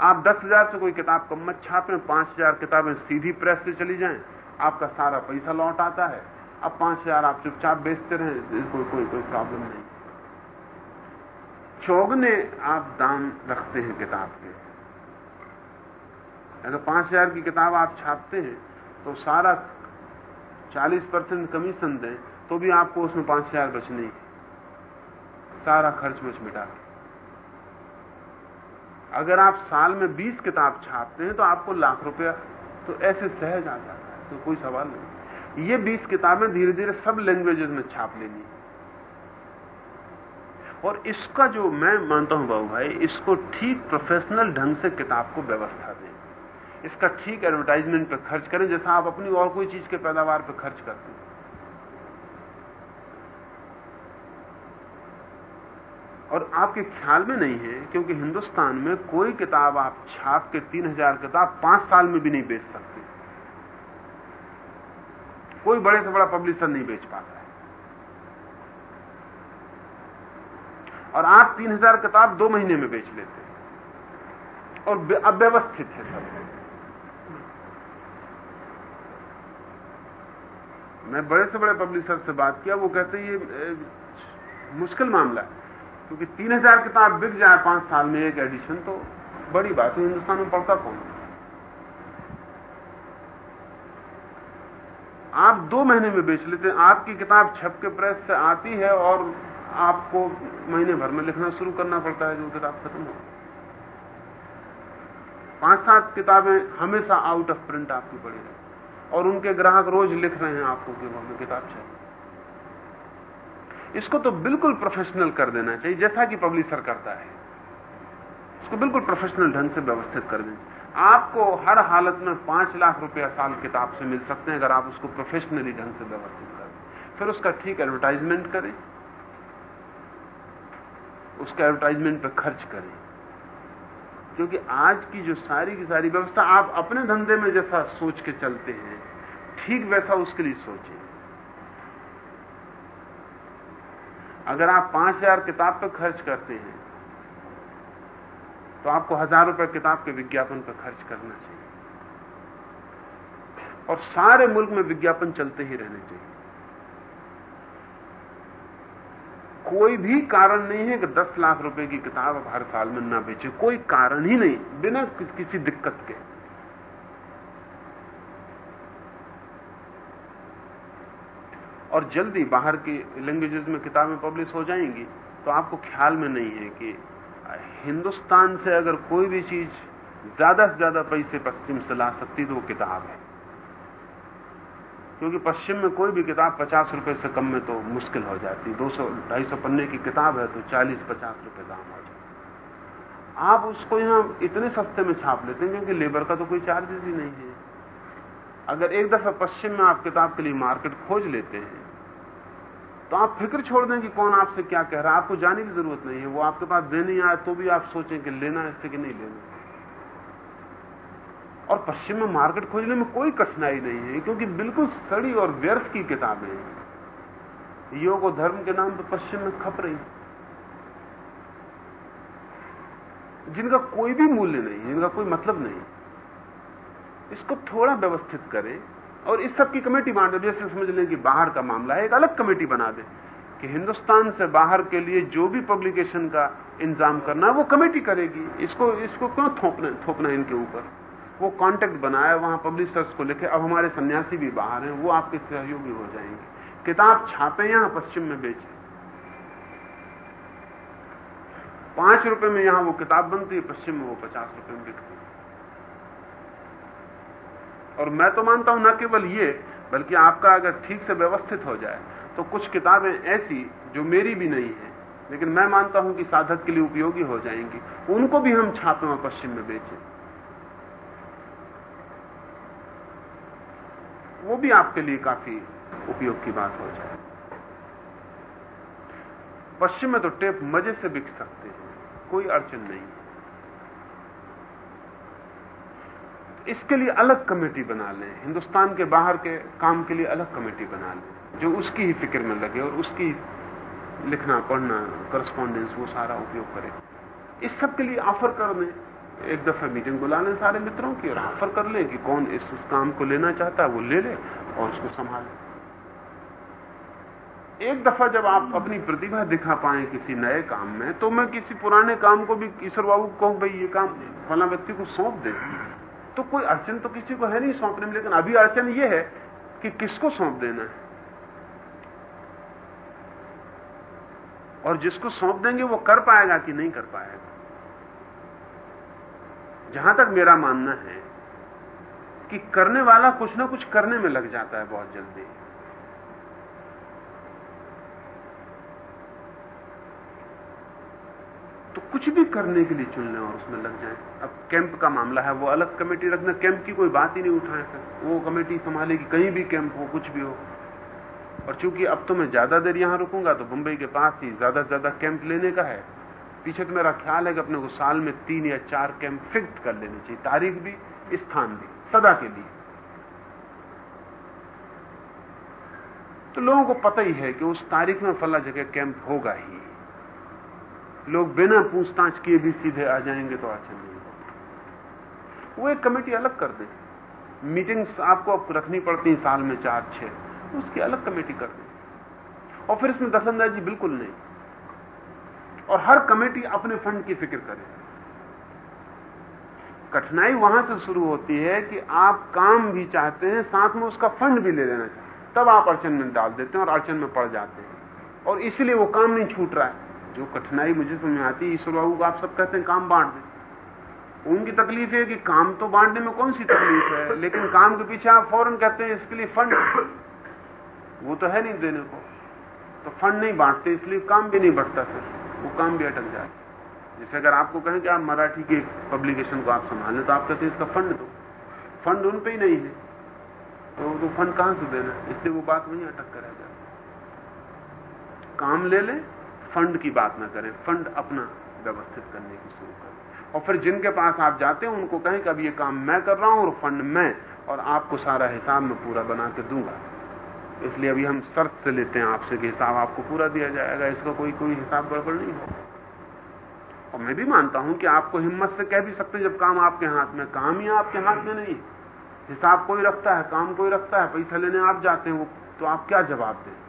आप दस हज़ार से कोई किताब कम मत छापे, पाँच हज़ार किताबें सीधी प्रेस से चली जाएँ। आपका सारा पैसा लौट आता है। अब पाँच हज़ार आप चुपचाप बेचते रहे कोई कोई कोई प्रॉब्लम नहीं। चौगने आप दाम रखते हैं किताब के। अगर पाँच हज़ार की किताब आप छापते हैं तो सारा चालीस परसेंट कमीशन दें तो भी आपको उसमें पाँच हज़ार बचने सारा खर्च बच मिटा अगर आप साल में बीस किताब छापते हैं तो आपको लाख रुपया तो ऐसे सहज आ जाता है। तो कोई सवाल नहीं। ये बीस किताबें धीरे धीरे सब लैंग्वेजेस में छाप लेनी और इसका जो मैं मानता हूँ बाबू भाई, इसको ठीक प्रोफेशनल ढंग से किताब को व्यवस्था दें। इसका ठीक एडवर्टाइजमेंट पर खर्च करें, जैसा आप अपनी और कोई चीज़ के पैदावार पर खर्च करते हैं। और आपके ख्याल में नहीं है, क्योंकि हिंदुस्तान में कोई किताब आप छाप के तीन हज़ार किताब पाँच साल में भी नहीं बेच सकते। कोई बड़े से बड़ा पब्लिशर नहीं बेच पाता है। और आप तीन हज़ार किताब दो महीने में बेच लेते हैं। और अव्यवस्थित है सब। मैं बड़े से बड़े पब्लिशर से बात किया, वो कहते ये मुश्किल मामला है। क्योंकि तीन हज़ार किताब बिक जाए पाँच साल में एक एडिशन तो बड़ी बात है, हिंदुस्तान में पढ़ता कौन आप दो महीने में बेच लेते हैं। आपकी किताब छप के प्रेस से आती है और आपको महीने भर में लिखना शुरू करना पड़ता है, जो किताब खत्म हो। पाँच सात किताबें हमेशा आउट ऑफ़ प्रिंट आपकी पड़ी है और उनके ग्राहक रोज लिख रहे हैं आपको कि हमें किताब चाहिए इसको तो बिल्कुल प्रोफेशनल कर देना चाहिए, जैसा कि पब्लिशर करता है। इसको बिल्कुल प्रोफेशनल ढंग से व्यवस्थित कर देना आपको हर हालत में पाँच लाख रुपया साल किताब से मिल सकते हैं अगर आप उसको प्रोफेशनली ढंग से व्यवस्थित करें। फिर उसका ठीक एडवर्टाइजमेंट करें। उसका एडवर्टाइजमेंट पर खर्च करें। क्योंकि आज की जो सारी की सारी व्यवस्था, आप अपने धंधे में जैसा सोच के चलते हैं, ठीक वैसा उसके लिए सोचें। अगर आप पाँच हज़ार किताब पर खर्च करते हैं तो आपको हज़ार रुपए किताब के विज्ञापन पर खर्च करना चाहिए। और सारे मुल्क में विज्ञापन चलते ही रहने चाहिए। कोई भी कारण नहीं है कि दस लाख रुपए की किताब अब हर साल में ना बेचे। कोई कारण ही नहीं, बिना किसी दिक्कत के। और जल्दी बाहर की लैंग्वेजेस में किताबें पब्लिश हो जाएँगी तो आपको ख्याल में नहीं है कि हिंदुस्तान से अगर कोई भी चीज़ ज़्यादा से ज़्यादा पैसे पश्चिम से ला सकती तो वो किताब है। क्योंकि पश्चिम में कोई भी किताब पचास रुपए से कम में तो मुश्किल हो जाती। दो सौ, ढाई सौ पन्ने की किताब है तो चालीस, पचास रुपए दाम हो जाता। आप उसको यहाँ इतने सस्ते में छाप लेते हैं क्योंकि लेबर का तो कोई चार्जेस ही नहीं है। अगर एक दफ़ा पश्चिम में आप किताब के लिए मार्केट खोज लेते हैं तो आप फ़िक्र छोड़ दें कि कौन आपसे क्या कह रहा है। आपको जाने की ज़रूरत नहीं है। वो आपके पास देने आए तो भी आप सोचें कि लेना है इससे कि नहीं लेना और पश्चिम में मार्केट खोजने में कोई कठिनाई नहीं है, क्योंकि बिल्कुल सड़ी और व्यर्थ की किताबें हैं। योग और धर्म के नाम पर पश्चिम में खप रही जिनका कोई भी मूल्य नहीं जिनका कोई मतलब नहीं इसको थोड़ा व्यवस्थित करें। और इस सब की कमेटी बांट दे, जैसे समझ लें कि बाहर का मामला है, एक अलग कमेटी बना दे कि हिंदुस्तान से बाहर के लिए जो भी पब्लिकेशन का इंतज़ाम करना है, वो कमेटी करेगी। इसको इसको क्यों थोपना थोपना इनके ऊपर? वो कांटेक्ट बनाए वहाँ पब्लिशर्स को लिखे, अब हमारे सन्यासी भी बाहर हैं, वो आपके सहयोगी हो जाएँगे। किताब छापे, यहाँ पश्चिम में बेचे। पाँच रुपए में यहाँ वो किताब बनती है, पश्चिम में वो पचास रुपए में बिकती और मैं तो मानता हूँ न केवल ये, बल्कि आपका अगर ठीक से व्यवस्थित हो जाए तो कुछ किताबें ऐसी जो मेरी भी नहीं है, लेकिन मैं मानता हूँ कि साधक के लिए उपयोगी हो जाएँगी। उनको भी हम छापे में पश्चिम में बेचें। वो भी आपके लिए काफ़ी उपयोग की बात हो जाए। पश्चिम में तो टेप मज़े से बिक सकते हैं, कोई अड़चन नहीं। इसके लिए अलग कमेटी बना लें। हिंदुस्तान के बाहर के काम के लिए अलग कमेटी बना लें जो उसकी ही फ़िक्र में लगे और उसकी लिखना पढ़ना करस्पॉन्डेंस वो सारा उपयोग करे। इस सब के लिए ऑफ़र कर दें। एक दफ़ा मीटिंग बुला लें सारे मित्रों की और ऑफ़र कर लें कि कौन इस, इस काम को लेना चाहता है वो ले ले और उसको संभाले। एक दफ़ा जब आप अपनी प्रतिभा दिखा पाए किसी नए काम में तो मैं किसी पुराने काम को भी ईश्वर बाबू को कहूँ भाई ये काम फला व्यक्ति को सौंप दे। तो कोई अड़चन तो किसी को है नहीं सौंपने में, लेकिन अभी अड़चन यह है कि किसको सौंप देना है? और जिसको सौंप देंगे वो कर पाएगा कि नहीं कर पाएगा? जहाँ तक मेरा मानना है कि करने वाला कुछ ना कुछ करने में लग जाता है बहुत जल्दी। तो कुछ भी करने के लिए चुन लें और उसमें लग जाए। अब कैंप का मामला है, वो अलग कमेटी रखना। कैंप की कोई बात ही नहीं उठाए फिर। वो कमेटी संभालेगी कहीं भी कैंप हो, कुछ भी हो। और चूँकि अब तो मैं ज़्यादा देर यहाँ रुकूँगा तो मुंबई के पास ही ज़्यादा से ज़्यादा कैंप लेने का है। पीछे तो मेरा ख्याल है कि अपने को साल में तीन या चार कैंप फिक्स कर लेने चाहिए। तारीख भी, स्थान भी, सदा के लिए। तो लोगों को पता ही है कि उस तारीख में फला जगह कैंप होगा ही। लोग बिना पूछताछ किए भी सीधे आ जाएँगे तो अच्छा नहीं होगा वो एक कमेटी अलग कर दे। मीटिंग्स आपको अब रखनी पड़ती हैं साल में चार, छह। उसकी अलग कमेटी कर दे। और फिर इसमें दखलंदाजी बिल्कुल नहीं। और हर कमेटी अपने फंड की फ़िक्र करे। कठिनाई वहाँ से शुरू होती है कि आप काम भी चाहते हैं, साथ में उसका फंड भी ले लेना चाहते तब आप अड़चन में डाल देते हैं और अड़चन में पड़ जाते हैं। और इसलिए वो काम नहीं छूट रहा है। जो कठिनाई मुझे समझ आती है ईश्वर बाबू को आप सब कहते हैं काम बांट दें उनकी तकलीफ़ है कि काम तो बांटने में कौन सी तकलीफ़ है? लेकिन काम के पीछे आप फ़ौरन कहते हैं, इसके लिए फंड। वो तो है नहीं देने को। तो फंड नहीं बांटते, इसलिए काम भी नहीं बढ़ता फिर। वो काम भी अटक जाए जैसे अगर आपको कहें कि आप मराठी के पब्लिकेशन को आप संभालें तो आप कहते हैं, इसका फंड दो। फंड उन पर ही नहीं है। तो तो फंड कहाँ से देना इसलिए वो बात वहीं अटक कर रह काम ले लें फंड की बात ना करें, फंड अपना व्यवस्थित करने की शुरू करें और फिर जिनके पास आप जाते हैं, उनको कहें कि अब ये काम मैं कर रहा हूँ और फंड मैं और आपको सारा हिसाब मैं पूरा बना के दूँगा। इसलिए अभी हम शर्त से लेते हैं आपसे कि हिसाब आपको पूरा दिया जाएगा, इसका कोई कोई हिसाब गड़बड़ नहीं होगा और मैं भी मानता हूँ कि आपको हिम्मत से कह भी सकते जब काम आपके हाथ में, काम ही आपके हाथ में नहीं। हिसाब कोई रखता है, काम कोई रखता है, पैसा लेने आप जाते हैं, वो तो आप क्या जवाब दें?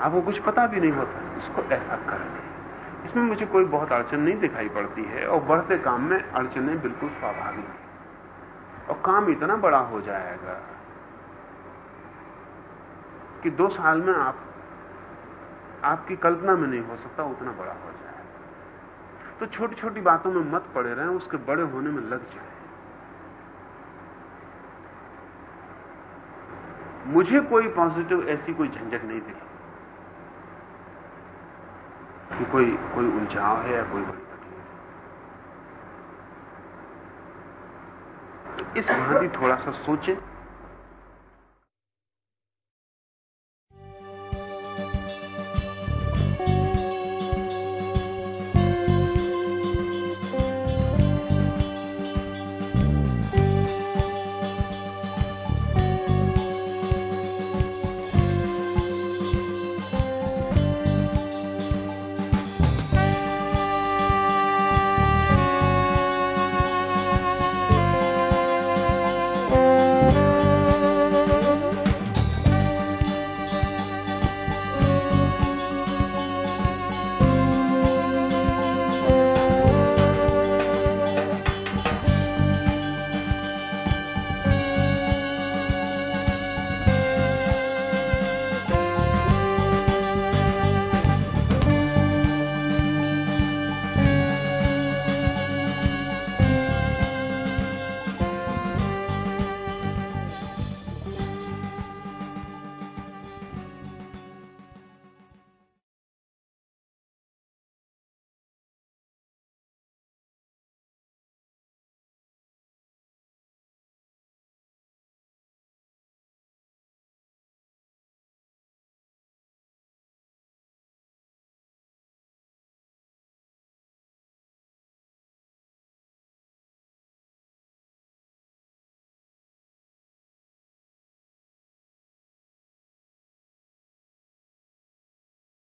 आपको कुछ पता भी नहीं होता। इसको ऐसा कर दे। इसमें मुझे कोई बहुत अड़चन नहीं दिखाई पड़ती है, और बढ़ते काम में अड़चने बिल्कुल स्वाभाविक है। और काम इतना बड़ा हो जाएगा कि दो साल में आप, आपकी कल्पना में नहीं हो सकता उतना बड़ा हो जाएगा तो छोटी छोटी बातों में मत पड़े रहें, उसके बड़े होने में लग जाए। मुझे कोई पॉजिटिव ऐसी कोई झंझट नहीं दिखी। कि कोई कोई उलझाव है या कोई बड़ी तकलीफ़ है। इस भांति थोड़ा सा सोचें।